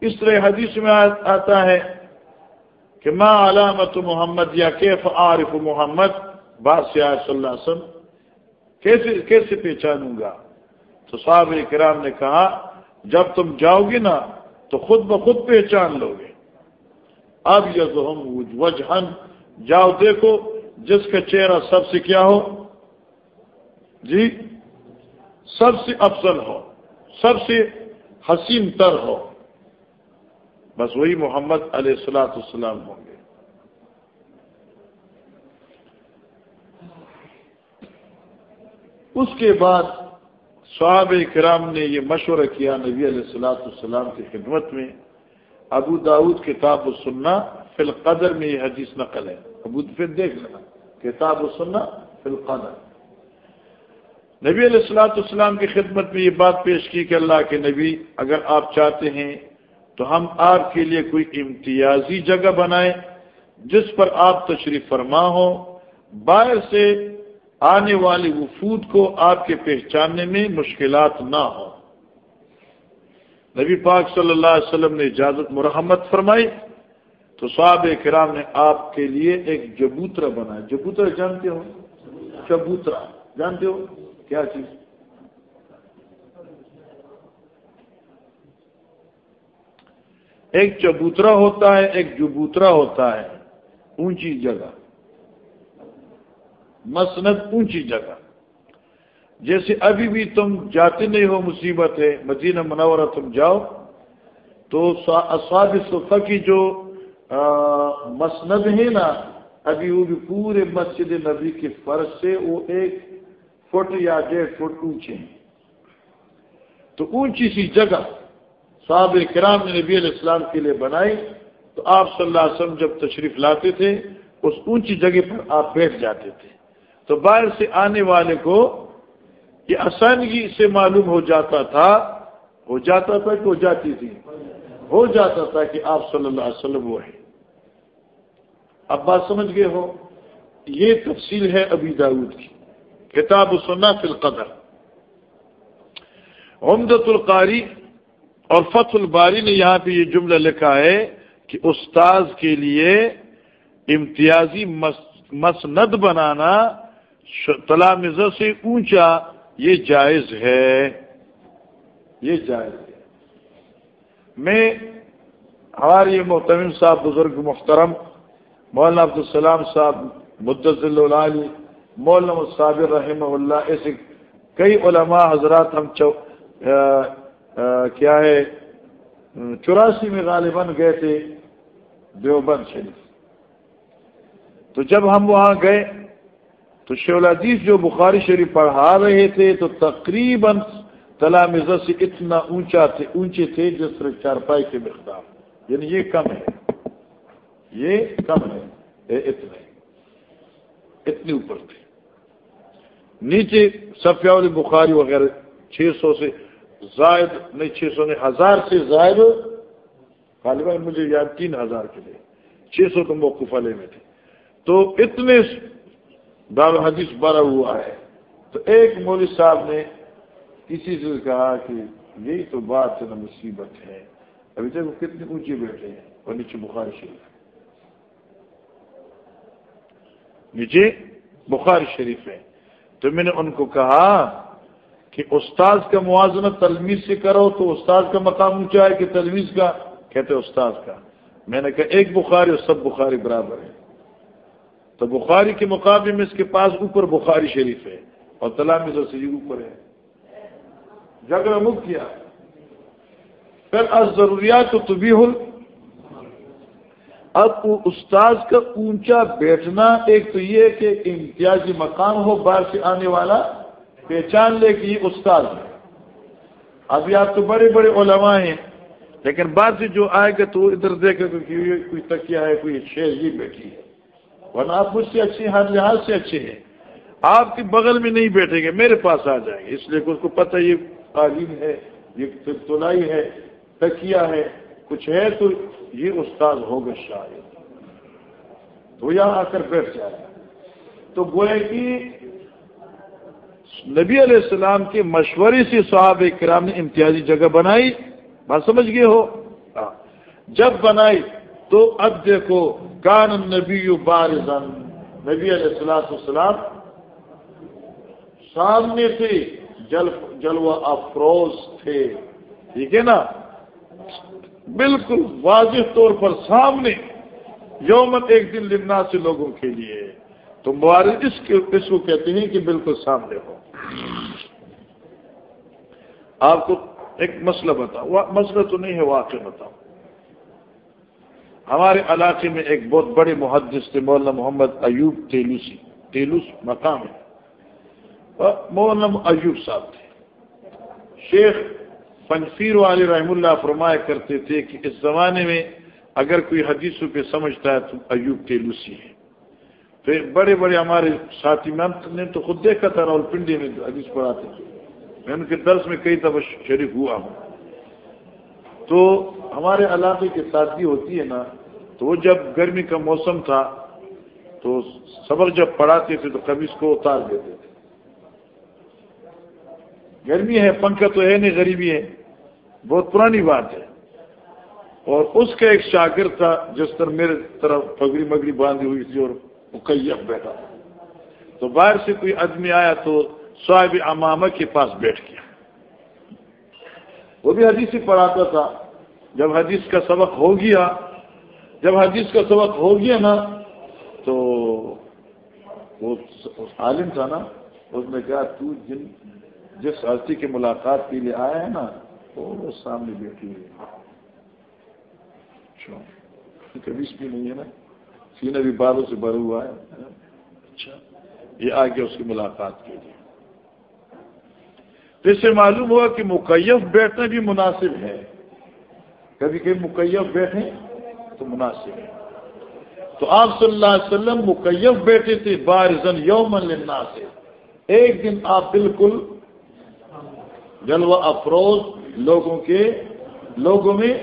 اس طرح حدیث میں آتا ہے کہ ماں علامت محمد یا کیف عارف محمد؟ بادشاہ صلی اللہ علیہ وسلم، کیسے کیسے پہچانوں گا؟ تو صاحب کرام نے کہا، جب تم جاؤ گے نا، تو خود بخود پہچان لو گے۔ اب یہ وجہن جاؤ دیکھو جس کا چہرہ سب سے کیا ہو۔ جی سب سے افضل ہو، سب سے حسین تر ہو۔ بس وہی محمد علیہ السلاۃ السلام ہوں گے۔ اس کے بعد صحاب کرام نے یہ مشورہ کیا نبی علیہ السلاۃ السلام کی خدمت میں، ابو داود کتاب و سننا فی القدر میں یہ حدیث نقل ہے۔ ابو پھر دیکھ لینا، کتاب و سننا فی القدر۔ نبی علیہ السلاۃ السلام کی خدمت میں یہ بات پیش کی کہ اللہ کے نبی اگر آپ چاہتے ہیں تو ہم آپ کے لیے کوئی امتیازی جگہ بنائیں جس پر آپ تشریف فرما ہو باہر سے آنے والی وفود کو آپ کے پہچاننے میں مشکلات نہ ہوں۔ نبی پاک صلی اللہ علیہ وسلم نے اجازت مرحمت فرمائی۔ تو صحابہ کرام نے آپ کے لیے ایک جبوترا بنایا۔ جبوترا جانتے ہو؟ چبوترا جانتے ہو؟ کیا چیز؟ ایک چبوترا ہوتا ہے، ایک جبوترا ہوتا ہے، اونچی جگہ۔ مسند اونچی جگہ۔ جیسے ابھی بھی تم جاتے نہیں ہو مصیبت ہے، مدینہ منورہ تم جاؤ، تو اسواد صفحہ کی جو مسند ہے نا، ابھی وہ بھی پورے مسجد نبی کے فرض سے وہ ایک فٹ یا ڈیڑھ فٹ اونچے ہیں۔ تو اونچی سی جگہ۔ صاحب کرام نے نبی علیہ السلام کے لیے بنائی تو آپ صلی اللہ علیہ وسلم جب تشریف لاتے تھے، اس اونچی جگہ پر آپ بیٹھ جاتے تھے۔ تو باہر سے آنے والے کو یہ آسانگی سے معلوم ہو جاتا تھا، ہو جاتا تھا کہ ہو جاتی تھی۔ ہو جاتا تھا کہ آپ صلی اللہ علیہ وسلم وہ ہے اب بات سمجھ گئے ہو؟ یہ تفصیل ہے ابی داود کی۔ کتاب سنا فی القدر۔ عمدت القاری اور فتح الباری نے یہاں پہ یہ جملہ لکھا ہے کہ استاذ کے لیے امتیازی مسند بنانا تلامز سے اونچا یہ جائز ہے۔ یہ جائز ہے۔ میں ہمارے یہ محتمین صاحب، بزرگ محترم، مولانا عبدالسلام صاحب مدضل علی مولانا صابر رحمہ اللہ، ایسے کئی علماء، حضرات ہم کیا ہے؟ چوراسی میں غالباً گئے تھے، دیوبند شریف۔ تو جب ہم وہاں گئے، تو شیولادیس جو بخاری شریف پڑھا رہے تھے، تو تقریباً تلامز سے اتنا اونچا تھے، اونچے تھے، جس طرح چارپائی کے مقدار۔ یعنی یہ کم ہے۔ یہ کم ہے۔ اتنے اتنے اوپر تھے۔ نیچے سفیا والی بخاری وغیرہ چھ سو سے زائد، نہیں، چھ سو نہیں، ہزار سے زائد، غالباً مجھے یاد تین ہزار کے لیے۔ چھ سو تو موقف میں تھے تو اتنے دار حدیث بڑا ہوا ہے۔ تو ایک مولوی صاحب نے کسی سے کہا کہ یہی تو بات ہے نا، مصیبت ہے۔ ابھی تک وہ کتنے اونچے بیٹھے ہیں اور نیچے بخار شریف نیچے بخار شریف ہے۔ تو میں نے ان کو کہا کہ استاذ کا موازنہ تلمیز سے کرو تو استاذ کا مقام اونچا ہے کہ تلمیز کا؟ کہتے استاذ کا۔ میں نے کہا ایک بخاری اور سب بخاری برابر ہے تو بخاری کے مقابلے میں اس کے پاس اوپر بخاری شریف ہے اور تلامز سے یہ اوپر ہے۔ جگہ مک کیا۔ پھر از ضروریات تو تبھی ہل اب استاذ کا اونچا بیٹھنا ایک تو یہ کہ امتیازی مقام ہو باہر سے آنے والا۔ پہچان لے کہ یہ استاد ہے ابھی آپ تو بڑے بڑے علماء ہیں، لیکن بعد سے جو آئے گا تو ادھر دیکھے گا کہ کوئی تکیا ہے، کوئی شیر ہی بیٹھی ہے۔ ورنہ آپ مجھ سے اچھے ہر لحاظ سے اچھے ہیں۔ آپ کے بغل میں نہیں بیٹھیں گے، میرے پاس آ جائیں گے۔ اس لیے کہ اس کو پتہ یہ تعلیم ہے، یہ تلائی ہے تکیا ہے، کچھ ہے تو یہ استاد ہوگا شاید۔ تو یہاں آ کر بیٹھ جائے تو گوئے کہ نبی علیہ السلام کے مشورے سے صحابہ کرام نے امتیازی جگہ بنائی۔ بات سمجھ گئے ہو؟ ہاں۔ جب بنائی تو اب دیکھو، کان نبی بارزن۔ نبی علیہ السلاط السلام سامنے سے جل جلوہ افروز تھے۔ ٹھیک ہے نا؟ بالکل واضح طور پر سامنے۔ یومت ایک دن لمنا سے لوگوں کے لیے۔ تو مبارک اس اس کو کہتے ہیں کہ بالکل سامنے ہو۔ آپ کو ایک مسئلہ بتاؤ مسئلہ تو نہیں ہے واقع بتاؤ ہمارے علاقے میں ایک بہت بڑے محدث تھے، مولانا محمد ایوب تیلوسی۔ تیلوس مقام ہے۔ مولانا ایوب صاحب تھے۔ شیخ پنفیر والے رحم اللہ فرمایا کرتے تھے کہ اس زمانے میں اگر کوئی حدیثوں پہ سمجھتا ہے تو ایوب تیلوسی ہے۔ پھر بڑے بڑے ہمارے ساتھی، میں نے تو خود دیکھا تھا راول پنڈی میں حدیث پڑھاتے تھے۔ میں ان کے درس میں کئی دفعہ شریک ہوا ہوں۔ تو ہمارے علاقے کی سادگی ہوتی ہے نا، تو وہ جب گرمی کا موسم تھا، تو سبق جب پڑھاتے تھے تو کبھی اس کو اتار دیتے تھے۔ گرمی ہے، پنکھا تو ہے نہیں، غریبی ہے۔ بہت پرانی بات ہے۔ اور اس کا ایک شاگرد تھا، جس طرح میرے طرف پگڑی مگڑی باندھی ہوئی تھی اور مکیف بیٹھا۔ تو باہر سے کوئی آدمی آیا تو صاحب امامہ کے پاس بیٹھ گیا۔ وہ بھی حدیث ہی پڑھاتا تھا۔ جب حدیث کا سبق ہو گیا، جب حدیث کا سبق ہو گیا نا، تو وہ عالم تھا نا، اس نے کہا، تو جن، جس ہستی کی ملاقات کے لیے آیا ہے نا، وہ سامنے بیٹھی ہوئی کبھی بھی نہیں ہے نا۔ سینہ بھی بالوں سے بھرا ہوا ہے اچھا یہ آ گیا اس کی ملاقات کے لیے۔ تو اس سے معلوم ہوا کہ مکیف بیٹھنا بھی مناسب ہے۔ کبھی کبھی مکیف بیٹھے تو مناسب ہے۔ تو آپ صلی اللہ علیہ وسلم مکیف بیٹھے تھے بارزن یومن لینا سے ایک دن آپ بالکل جلوہ افروز لوگوں کے، لوگوں میں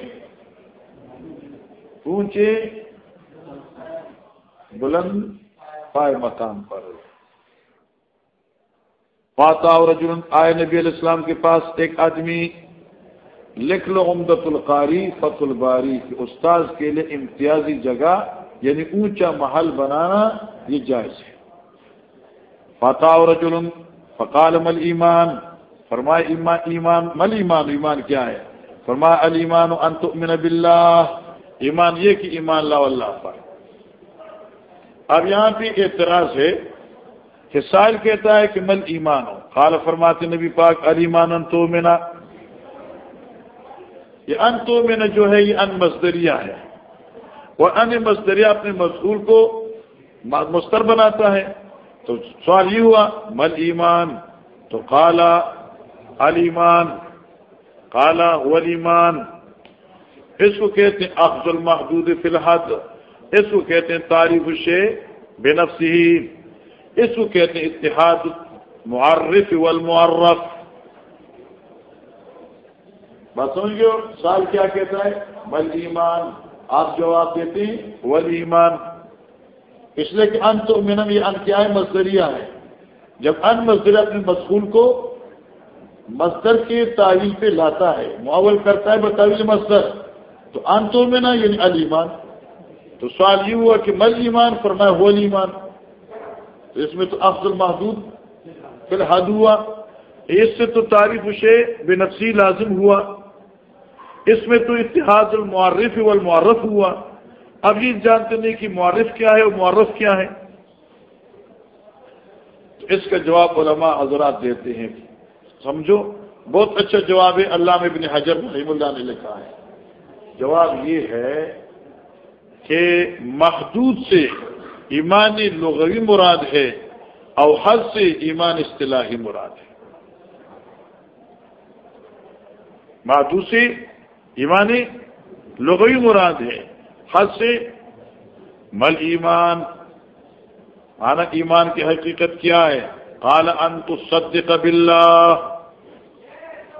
اونچے بلند پائے مقام پر۔ فاتا اور آئے نبی علیہ السلام کے پاس ایک آدمی، لکھ لو امدت القاری، فت الباری استاذ کے لیے امتیازی جگہ یعنی اونچا محل بنانا یہ جائز ہے۔ فاتح اور فقال مل ایمان فرمائے ایمان ایمان مل ایمان ایمان کیا ہے؟ فرمائے المان انت من باللہ۔ ایمان یہ کہ ایمان لا اللہ پر۔ اب یہاں پہ اعتراض ہے کہ سائل کہتا ہے کہ مل ایمان ہو۔ خال فرماتے نبی پاک علیمان انتو مینا یہ انتو مینا جو ہے، یہ ان مزدریہ ہے۔ وہ ان مزدریہ اپنے مزدور کو مستر بناتا ہے۔ تو سوال یہ ہوا، مل ایمان؟ تو کالا علیمان کالا ولیمان اس کو کہتے ہیں، افضل المحدود فی الحد. اس کو کہتے ہیں تعریف شے بے نفسی اس کو کہتے ہیں اتحاد معرف والمعرف. بات سمجھ گئے سال کیا کہتا ہے؟ بل ایمان. آپ جواب دیتے ہیں، ول ایمان. اس لیے کہ ان تو منم یہ ان کیا ہے؟ مزدریہ ہے. جب ان مزدور اپنے مسکول کو مزدر کے تعلیم پہ لاتا ہے معاول کرتا ہے بتاویل مزدر تو ان تو میں نا یعنی المان تو سوال یہ ہوا کہ مل ایمان فرمایا ہو ایمان۔ تو اس میں تو افضل محدود فی الحد ہوا۔ اس سے تو تعریف اسے بے نفسی لازم ہوا۔ اس میں تو اتحاد المعرف والمعرف ہوا۔ اب یہ جانتے نہیں کہ معرف کیا ہے اور معرف کیا ہے۔ تو اس کا جواب علماء حضرات دیتے ہیں۔ سمجھو؟ بہت اچھا جواب ہے اللہ میں ابن حجر رحیم اللہ نے لکھا ہے۔ جواب یہ ہے کہ محدود سے ایمان لغوی مراد ہے اور حد سے ایمان اصطلاحی مراد ہے۔ محدود سے ایمان لغوی مراد ہے۔ حد سے مل ایمان۔ مانا ایمان کی حقیقت کیا ہے؟ قال انت صدق باللہ۔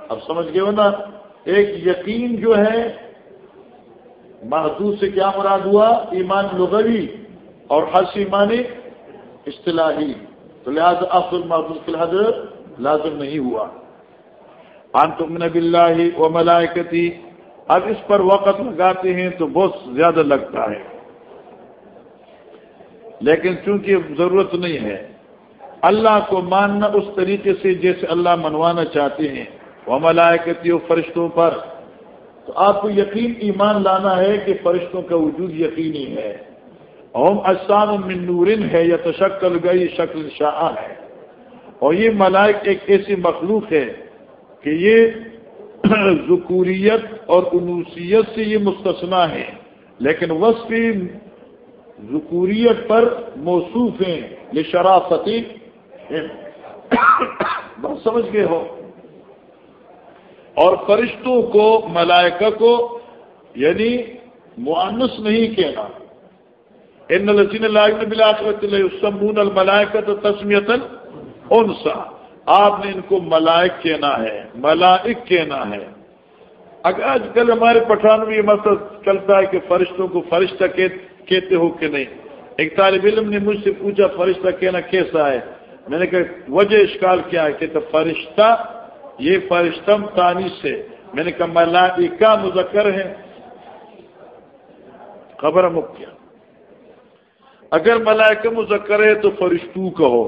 اب سمجھ گئے ہو نا؟ ایک یقین جو ہے محدود سے کیا مراد ہوا؟ ایمان لغوی اور حس ایمان اصطلاحی۔ تو لہٰذا افضل محدود فی الحد لازم نہیں ہوا۔ ان تم نب و ملائکتی۔ اب اس پر وقت لگاتے ہیں تو بہت زیادہ لگتا ہے۔ لیکن چونکہ ضرورت نہیں ہے، اللہ کو ماننا اس طریقے سے جیسے اللہ منوانا چاہتے ہیں۔ وہ ملائکتی فرشتوں پر۔ تو آپ کو یقین ایمان لانا ہے کہ فرشتوں کا وجود یقینی ہے۔ اوم اسام من نورن ہے یا تو شکل گئی شکل شاہ ہے۔ اور یہ ملائک ایک ایسی مخلوق ہے کہ یہ *clears throat* ذکوریت اور انوسیت سے یہ مستثنا ہے لیکن وصفی ذکوریت پر موصوف ہیں، یہ شرافتی *coughs* بس سمجھ گئے ہو۔ اور فرشتوں کو، ملائکہ کو یعنی معنس نہیں کہنا۔ ان لسین اللہ بلاخرت سمون الملائکت تسمیت انسا آپ نے ان کو ملائک کہنا ہے، ملائک کہنا ہے۔ اگر آج کل ہمارے پٹھان میں یہ مسئلہ چلتا ہے کہ فرشتوں کو فرشتہ کہتے ہو کہ نہیں۔ ایک طالب علم نے مجھ سے پوچھا، فرشتہ کہنا کیسا ہے؟ میں نے کہا، وجہ اشکال کیا ہے کہ تو فرشتہ یہ فرشتم تانی سے۔ میں نے کہا ملائکہ مذکر ہے خبر مک کیا اگر ملائکہ مذکر ہے تو فرشتو کہو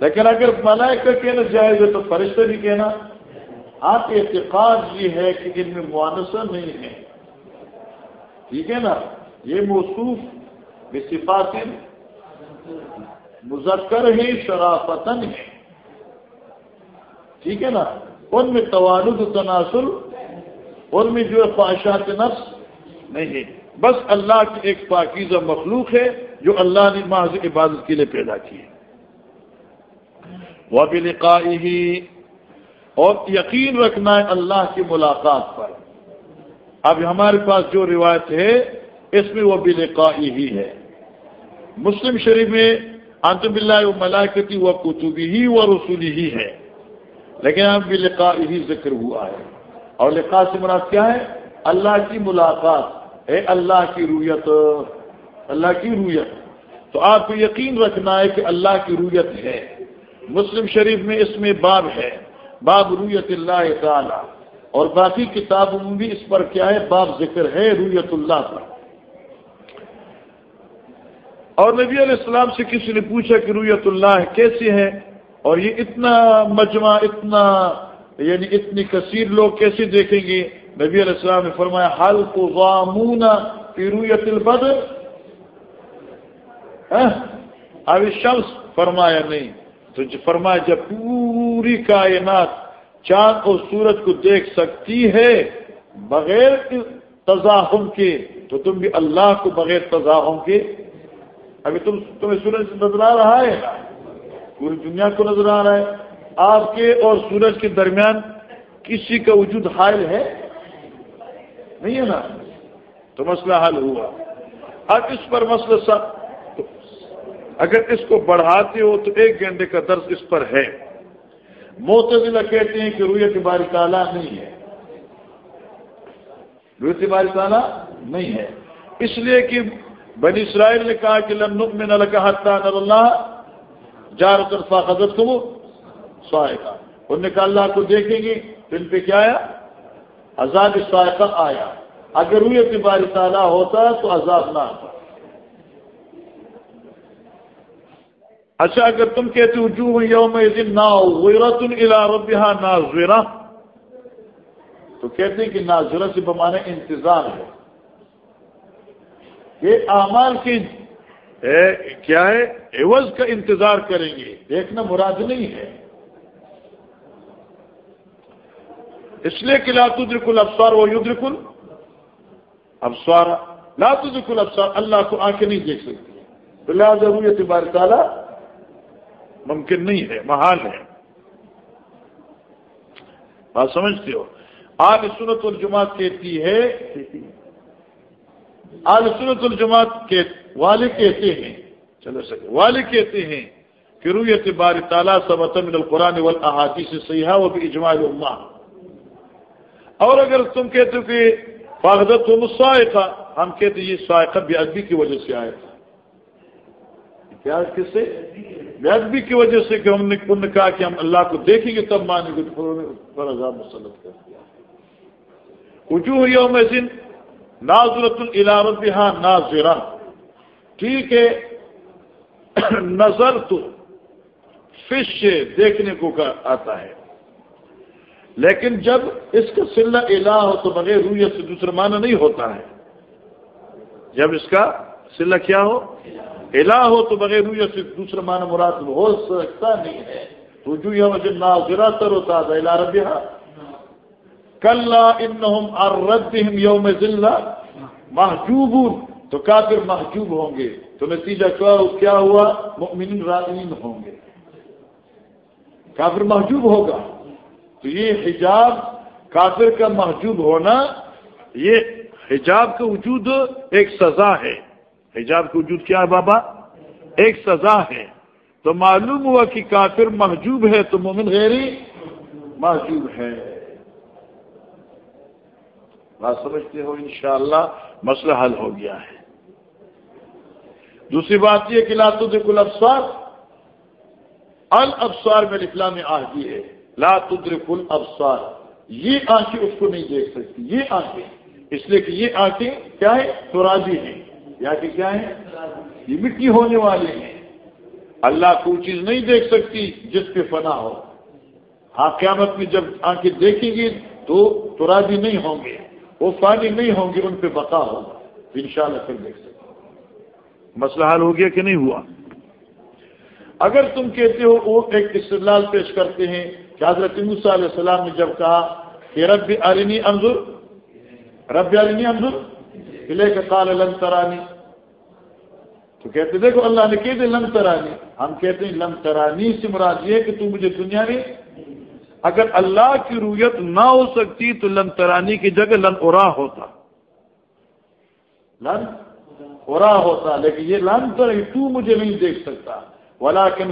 لیکن اگر ملائکہ کہنا جائز ہے تو فرشتہ بھی کہنا۔ آپ اعتقاد یہ ہے کہ ان میں معانسہ نہیں ہے۔ ٹھیک ہے نا؟ یہ موصوف بے صفات مذکر ہی شرافتن ہے ٹھیک ہے نا؟ ان میں توالد تناسل، ان میں جو خواہشات نفس نہیں بس اللہ کی ایک پاکیزہ مخلوق ہے جو اللہ نے محض عبادت کے لیے پیدا کی ہے۔ وہ بھی اور یقین رکھنا ہے اللہ کی ملاقات پر۔ اب ہمارے پاس جو روایت ہے، اس میں وہ بھی ہی ہے۔ مسلم شریف میں انتم اللہ ملاکتی و کتبی ہی و رسولی ہی ہے۔ لیکن اب بھی ہی ذکر ہوا ہے۔ اور لقاء سے مراد کیا ہے؟ اللہ کی ملاقات۔ ہے اللہ کی رویت۔ اللہ کی رویت۔ تو آپ کو یقین رکھنا ہے کہ اللہ کی رویت ہے۔ مسلم شریف میں اس میں باب ہے۔ باب رویت اللہ تعالی۔ اور باقی کتابوں میں بھی اس پر کیا ہے؟ باب ذکر ہے رویت اللہ پر۔ اور نبی علیہ السلام سے کسی نے پوچھا کہ رویت اللہ کیسی ہے؟ اور یہ اتنا مجمع، اتنا یعنی اتنی کثیر لوگ کیسے دیکھیں گے؟ نبی علیہ السلام نے فرمایا حل کو غامون فی البدر؟ ہاں؟ اب شمس فرمایا نہیں۔ تو فرمایا، جب پوری کائنات چاند اور سورج کو دیکھ سکتی ہے بغیر تزاہم کے، تو تم بھی اللہ کو بغیر تزاہم کے۔ ابھی تم، تمہیں سورج نظر آ رہا ہے؟ پوری دنیا کو نظر آ رہا ہے۔ آپ کے اور سورج کے درمیان کسی کا وجود حائل ہے؟ نہیں ہے نا؟ تو مسئلہ حل ہوا۔ اب اس پر مسئلہ سب اگر اس کو بڑھاتے ہو تو ایک گھنٹے کا درس اس پر ہے۔ موتزلہ کہتے ہیں کہ رویت باری تعالیٰ نہیں ہے۔ رویت باری تعالیٰ نہیں ہے۔ اس لیے کہ بنی اسرائیل نے کہا کہ لم نؤمن لك حتى نر اللہ جار طرفہ قدرت کو سائقہ انہوں نے کہا اللہ کو دیکھیں گے ان پہ کیا آیا؟ عذاب سائقہ آیا۔ اگر روی باری تعالیٰ ہوتا تو عذاب نہ آتا۔ اچھا اگر تم کہتے وجوہ یوم دن نا ربها ناظرہ، تو کہتے ہیں کہ ناظرہ سے بمانے انتظار ہے۔ یہ اعمال کی کیا ہے؟ عوض کا انتظار کریں گے۔ دیکھنا مراد نہیں ہے۔ اس لیے کہ لاتودرک الفسار وہ یدرکل افسوار لاتودرک الفسار اللہ کو آنکھیں نہیں دیکھ سکتی۔ تو لہٰذا ضروریت بار تعالیٰ ممکن نہیں ہے، محال ہے۔ آپ سمجھتے ہو؟ آج سنت الجماعت کہتی ہے آج سنت الجماعت کے والد کہتے ہیں، چلو سکے، والد کہتے ہیں کہ رویت بار تعالیٰ سب من القرآن والاحادی سے سیاح وہ بھی اجماع اما اور اگر تم کہتے ہو کہ فاغدت و مسائقہ ہم کہتے یہ سائقہ بے ادبی کی وجہ سے آئے تھا۔ کیا کس سے؟ بے ادبی کی وجہ سے کہ ہم نے کن کہا کہ ہم اللہ کو دیکھیں گے تب مانیں گے تو پر عذاب مسلط کر دیا۔ وجوہ یوم دن ناظرت العلامت ہاں ناظرہ۔ ٹھیک ہے۔ نظر تو فش سے دیکھنے کو آتا ہے۔ لیکن جب اس کا سلہ الہ ہو تو بغیر رویت سے دوسرا معنی نہیں ہوتا ہے۔ جب اس کا سلہ کیا ہو؟ الہ ہو تو بغیر رویت سے دوسرا معنی مراد ہو سکتا نہیں ہے۔ رجوع یہ وجہ ناظرہ تر ہوتا تھا الہ ربیہ کل ان یوم ذلہ محجوب تو کافر محجوب ہوں گے۔ تو نتیجہ کیا ہوا؟ مؤمنین رائین ہوں گے۔ کافر محجوب ہوگا۔ تو یہ حجاب کافر کا محجوب ہونا، یہ حجاب کا وجود ایک سزا ہے۔ حجاب کا وجود کیا ہے بابا؟ ایک سزا ہے۔ تو معلوم ہوا کہ کافر محجوب ہے تو مومن غیری محجوب ہے۔ بات سمجھتے ہو انشاءاللہ مسئلہ حل ہو گیا ہے۔ دوسری بات یہ کہ لاتو دیکھ افسار الفسار میں لکھلا میں آگی ہے۔ لا تدرک الابصار، یہ آنکھیں اس کو نہیں دیکھ سکتی، یہ آنکھیں۔ اس لیے کہ یہ آنکھیں کیا ہے؟ توراجی ہیں۔ یا کہ کیا ہے یہ مٹی ہونے والے ہیں۔ اللہ کو چیز نہیں دیکھ سکتی جس پہ فنا ہو۔ ہاں قیامت میں جب آنکھیں دیکھیں گی تو توراجی نہیں ہوں گے، وہ پانی نہیں ہوں گے، ان پہ بقا ہوگا۔ ان شاء اللہ پھر دیکھ سکتے مسئلہ حل ہو گیا کہ نہیں ہوا؟ اگر تم کہتے ہو وہ ایک استدلال پیش کرتے ہیں کہ حضرت موسیٰ علیہ السلام نے جب کہا کہ رب علنی انظر، رب علنی انظر قلعے کا قال لن ترانی۔ تو کہتے دیکھو اللہ نے کہہ دے لن ترانی۔ ہم کہتے ہیں لن ترانی سے مراد یہ کہ تو مجھے دنیا میں اگر اللہ کی رویت نہ ہو سکتی تو لن ترانی کی جگہ لن ارا ہوتا۔ لن ارا ہوتا، لیکن یہ لن تو تو مجھے نہیں دیکھ سکتا۔ ولا کے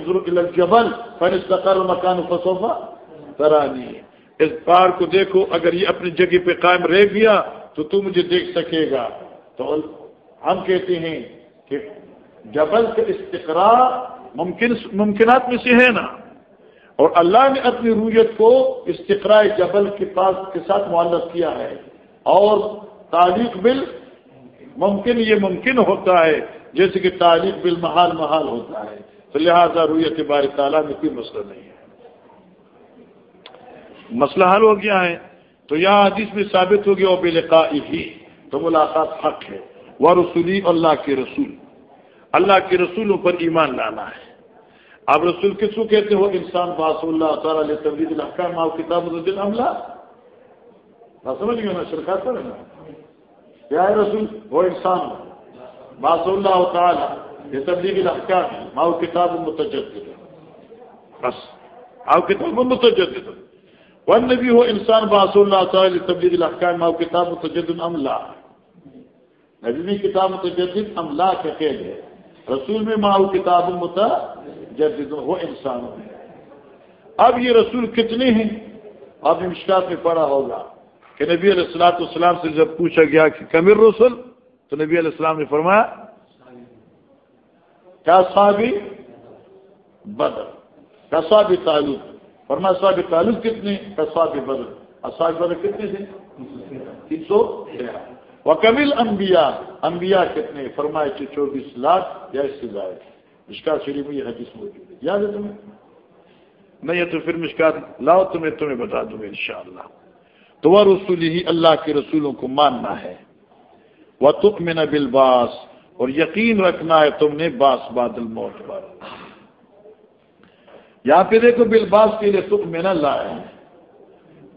جبل فن استقر مکان فسوفا ترانی اس پار کو دیکھو، اگر یہ اپنی جگہ پہ قائم رہ گیا تو تو مجھے دیکھ سکے گا۔ تو ہم کہتے ہیں کہ جبل کا استقرار ممکن، ممکنات میں سے ہے نا۔ اور اللہ نے اپنی رویت کو استقرا جبل کے پاس، کے ساتھ معلق کیا ہے۔ اور تعلیق بل ممکن یہ ممکن ہوتا ہے، جیسے کہ تعلیق بل محال ہوتا ہے۔ تو لہٰذا رویت بار تعالیٰ میں کوئی مسئلہ نہیں ہے۔ مسئلہ حل ہو گیا ہے۔ تو یہاں حدیث میں ثابت ہو گیا، وہ بلقا ہی۔ تو ملاقات حق ہے۔ وہ رسولی اللہ کے رسول۔ اللہ کے رسولوں پر ایمان لانا ہے۔ اب رسول کس کو کہتے ہو؟ انسان باس اللہ تعالیٰ علیہ تبدیل الحکام کتاب الدین عملہ۔ سمجھ گئے نا؟ شرکت کریں نا؟ کیا ہے رسول، وہ انسان باس اللہ تعالیٰ، یہ تبدیلی الحکام ماؤ کتاب متجد بس آؤ کتاب متجد والنبي هو انسان باس اللہ تعالی لتبلیغ الاحکام او کتاب متجدد ام نبی میں کتاب متجدد ام لا کا قید ہے۔ رسول میں ما کتاب متجدد، وہ انسان اب یہ رسول کتنے ہیں؟ اب مشکات میں پڑا ہوگا۔ کہ نبی علیہ السلاۃ والسلام سے جب پوچھا گیا کہ کمر رسول تو نبی علیہ السلام نے فرمایا، کیا صحابی؟ بدر۔ کیا صحابی تعلق؟ فرما صاحب تعلق کتنے اصحاب بدر؟ اصحاب بدر کتنے تھے تین سو وہ کبل انبیاء انبیاء کتنے؟ فرمائے تھے چوبیس لاکھ یا اس سے زائد۔ مشکات شریف میں یہ حدیث موجود ہے۔ یاد ہے تمہیں؟ نہیں تو پھر مشکات، لاؤ تمہیں تمہیں بتا دوں گا ان تو وہ رسول ہی اللہ کے رسولوں کو ماننا ہے۔ وہ تک میں نہ اور یقین رکھنا ہے تم نے باس بادل موت پر۔ یہاں پہ دیکھو بل باس کے لیے سکھ میں نہ لایا ہے۔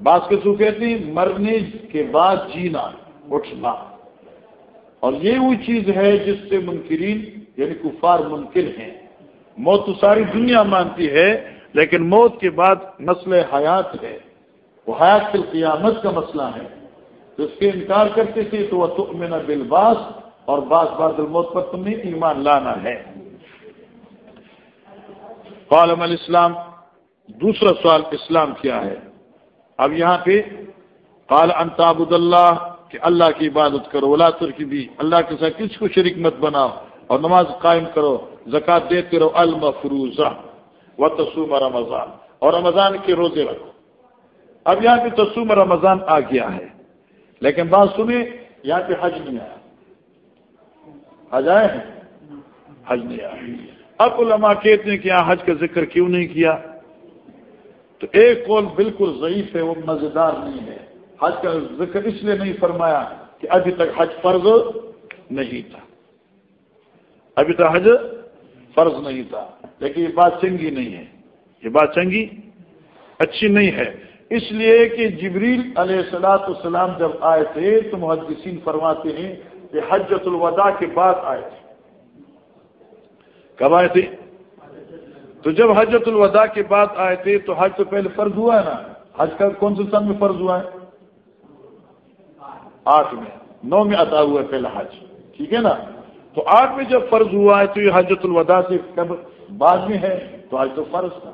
باس کے سو کہتے ہیں مرنے کے بعد جینا، اٹھنا۔ اور یہ وہ چیز ہے جس سے منکرین یعنی کفار منکر ہیں۔ موت تو ساری دنیا مانتی ہے، لیکن موت کے بعد مسئلہ حیات ہے۔ وہ حیات قیامت کا مسئلہ ہے۔ تو اس کے انکار کرتے تھے تو وہ تک میں اور باس باد الموت پر تمہیں ایمان لانا ہے۔ عالم الاسلام؟ دوسرا سوال اسلام کیا ہے؟ اب یہاں پہ قال انتابد اللہ، کہ اللہ کی عبادت کرو، ولا کی بھی اللہ کے ساتھ کس کو شریک مت بناؤ اور نماز قائم کرو، زکات دیتے رہو، المفروضہ و تسوم رمضان اور رمضان کے روزے رکھو۔ اب یہاں پہ تسوم رمضان آ گیا ہے۔ لیکن بات سنیں یہاں پہ حج نہیں آیا حج آئے ہیں؟ حج نہیں آیا اب علماء کہتے ہیں کہ یہاں حج کا ذکر کیوں نہیں کیا؟ تو ایک قول بالکل ضعیف ہے، وہ مزیدار نہیں ہے۔ حج کا ذکر اس لیے نہیں فرمایا کہ ابھی تک حج فرض نہیں تھا۔ ابھی تک حج فرض نہیں تھا۔ لیکن یہ بات چنگی نہیں ہے۔ یہ بات چنگی اچھی نہیں ہے۔ اس لیے کہ جبریل علیہ السلاۃ السلام جب آئے تھے تو محدثین فرماتے ہیں کہ حجت الوداع کے بعد آئے تھے۔ کب آئے تھے؟ تو جب حجت الوداع کے بعد آئے تھے تو حج تو پہلے فرض ہوا ہے نا؟ حج کا کون سے سن میں فرض ہوا ہے؟ آٹھ میں۔ نو میں عطا ہوا ہے پہلا حج۔ ٹھیک ہے نا؟ تو آٹھ میں جب فرض ہوا ہے تو یہ حجت الوداع سے کب بعد میں ہے؟ تو آج تو فرض تھا۔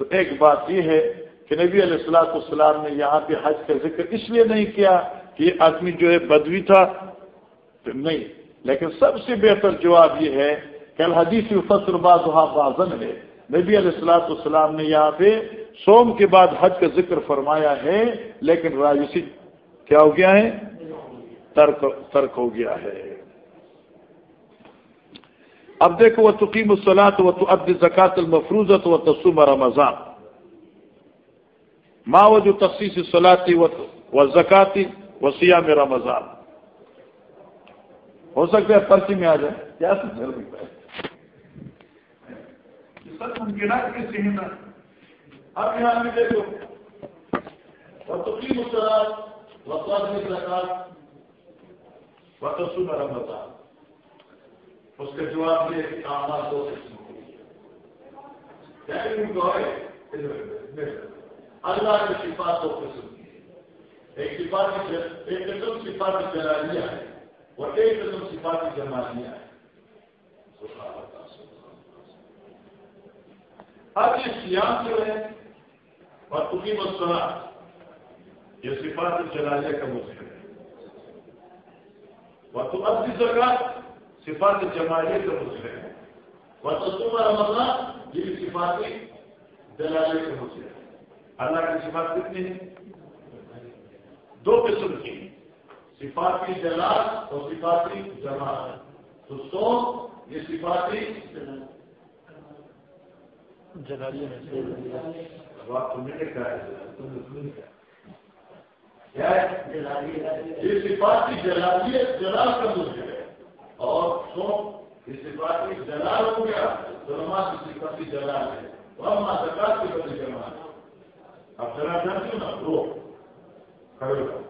تو ایک بات یہ ہے کہ نبی علیہ السلاۃ السلام نے یہاں پہ حج کا ذکر اس لیے نہیں کیا کہ یہ آدمی جو ہے بدوی تھا۔ نہیں، لیکن سب سے بہتر جواب یہ ہے کہ الحدیث فصر بازن ہے۔ نبی علیہ السلاۃ السلام نے یہاں پہ سوم کے بعد حج کا ذکر فرمایا ہے، لیکن راجسی کیا ہو گیا ہے؟ ترک ترک ہو گیا ہے۔ اب دیکھو وہ تقیم الصلاط و تو اب زکات المفروضت و تسم رمضان۔ ماں وہ جو تفصیص صلاحی و زکاتی و سیام رمضان؟ ہو سکتا ہے پرچی میں آ جائے کیا سکتا ہے؟ اب یہاں میں دیکھو۔ تقیم الصلاط و زکات و تسم رمضان۔ اس کا جواب یہ کہ آماد دو قسم اللہ کی صفات دو قسم کی ایک صفات ایک قسم صفات جلالیہ ہے اور ایک قسم صفات جمالیہ ہے۔ اب یہ سیام جو ہے اور تکی مسئلہ یہ صفات جلالیہ کا مذہب ہے۔ اور تو اب بھی سرکار صفات جمالیہ کا مسئلہ ہے وسطوں رمضان یہ بھی صفاتی جلالیہ کا مسئلہ ہے۔ اللہ کی صفات کتنی ہے دو قسم کی صفاتی جلال اور صفاتی جمال تو سو یہ صفاتی جلالیہ یہ صفاتی جلالیہ جلال کا مسئلہ ہے۔ اور سو اس صفات کی جلال ہو گیا تو نماز کی صفت کی جلال ہے۔ اور ماں زکات کی بڑی جمال اب ذرا جانتے ہو نا، رو۔ کھڑے ہو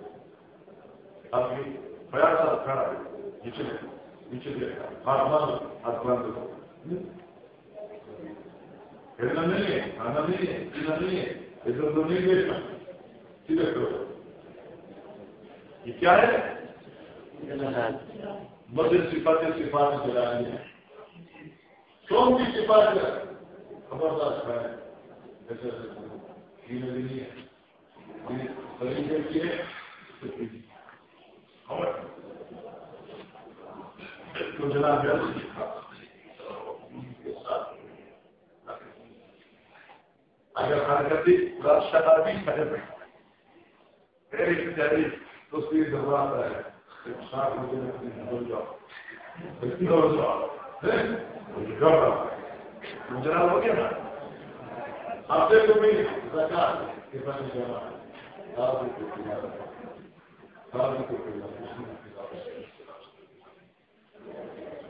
اب خیال ساتھ کھڑا ہے۔ نیچے نیچے دے ہاتھ بند ہاتھ بند کرو کھیلنا نہیں ہے، کھانا نہیں ہے، پینا نہیں ہے۔ ادھر تو نہیں دیکھنا۔ سیدھے کرو یہ کیا ہے؟ مدد صفات صفات چلانی ہے۔ سوم کی صفات خبردار ہے۔ جیسے نہیں ہے۔ تو جناب اگر حرکتی شتابی کرے تو اس کی ضرورت ہے۔ جناب ہو گیا نا آپ سے تو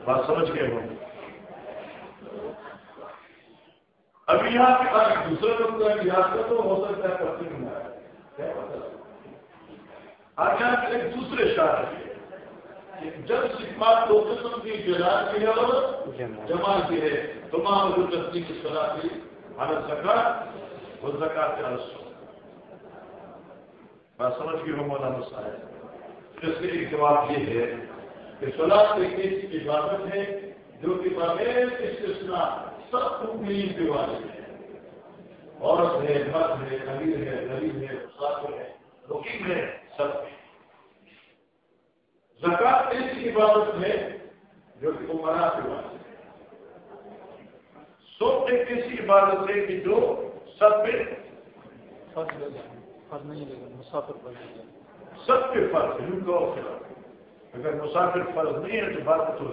بات سمجھ گئے ہوں ابھی یہاں کے پہ دوسرے لوگ کا یاد کر تو ہو سکتا ہے پتی میں آج یہاں ایک دوسرے شہر ہے جب صفات دو قسم کی جلال کی ہے اور جمال کی ہے۔ تو ماں جو تصدیق کی صلاح کی حالت زکات وہ زکات کے رس بات سمجھ گئی ہوں مولانا صاحب۔ اس ایک جواب یہ ہے کہ صلاح ایک ایسی عبادت ہے جو کہ بغیر استثنا سب حکمین کے والے ہیں عورت ہے مرد ہے امیر ہے غریب ہے مسافر ہے رقیب ہے سب ہے۔ زکات ایسی عبادت ہے جو کہ وہ منا کے بعد سو ایک ایسی عبادت ہے کہ جو سب پہ مسافر پر سب کے فرض کا اور خلاف ہے اگر مسافر فرض نہیں ہے تو بات تو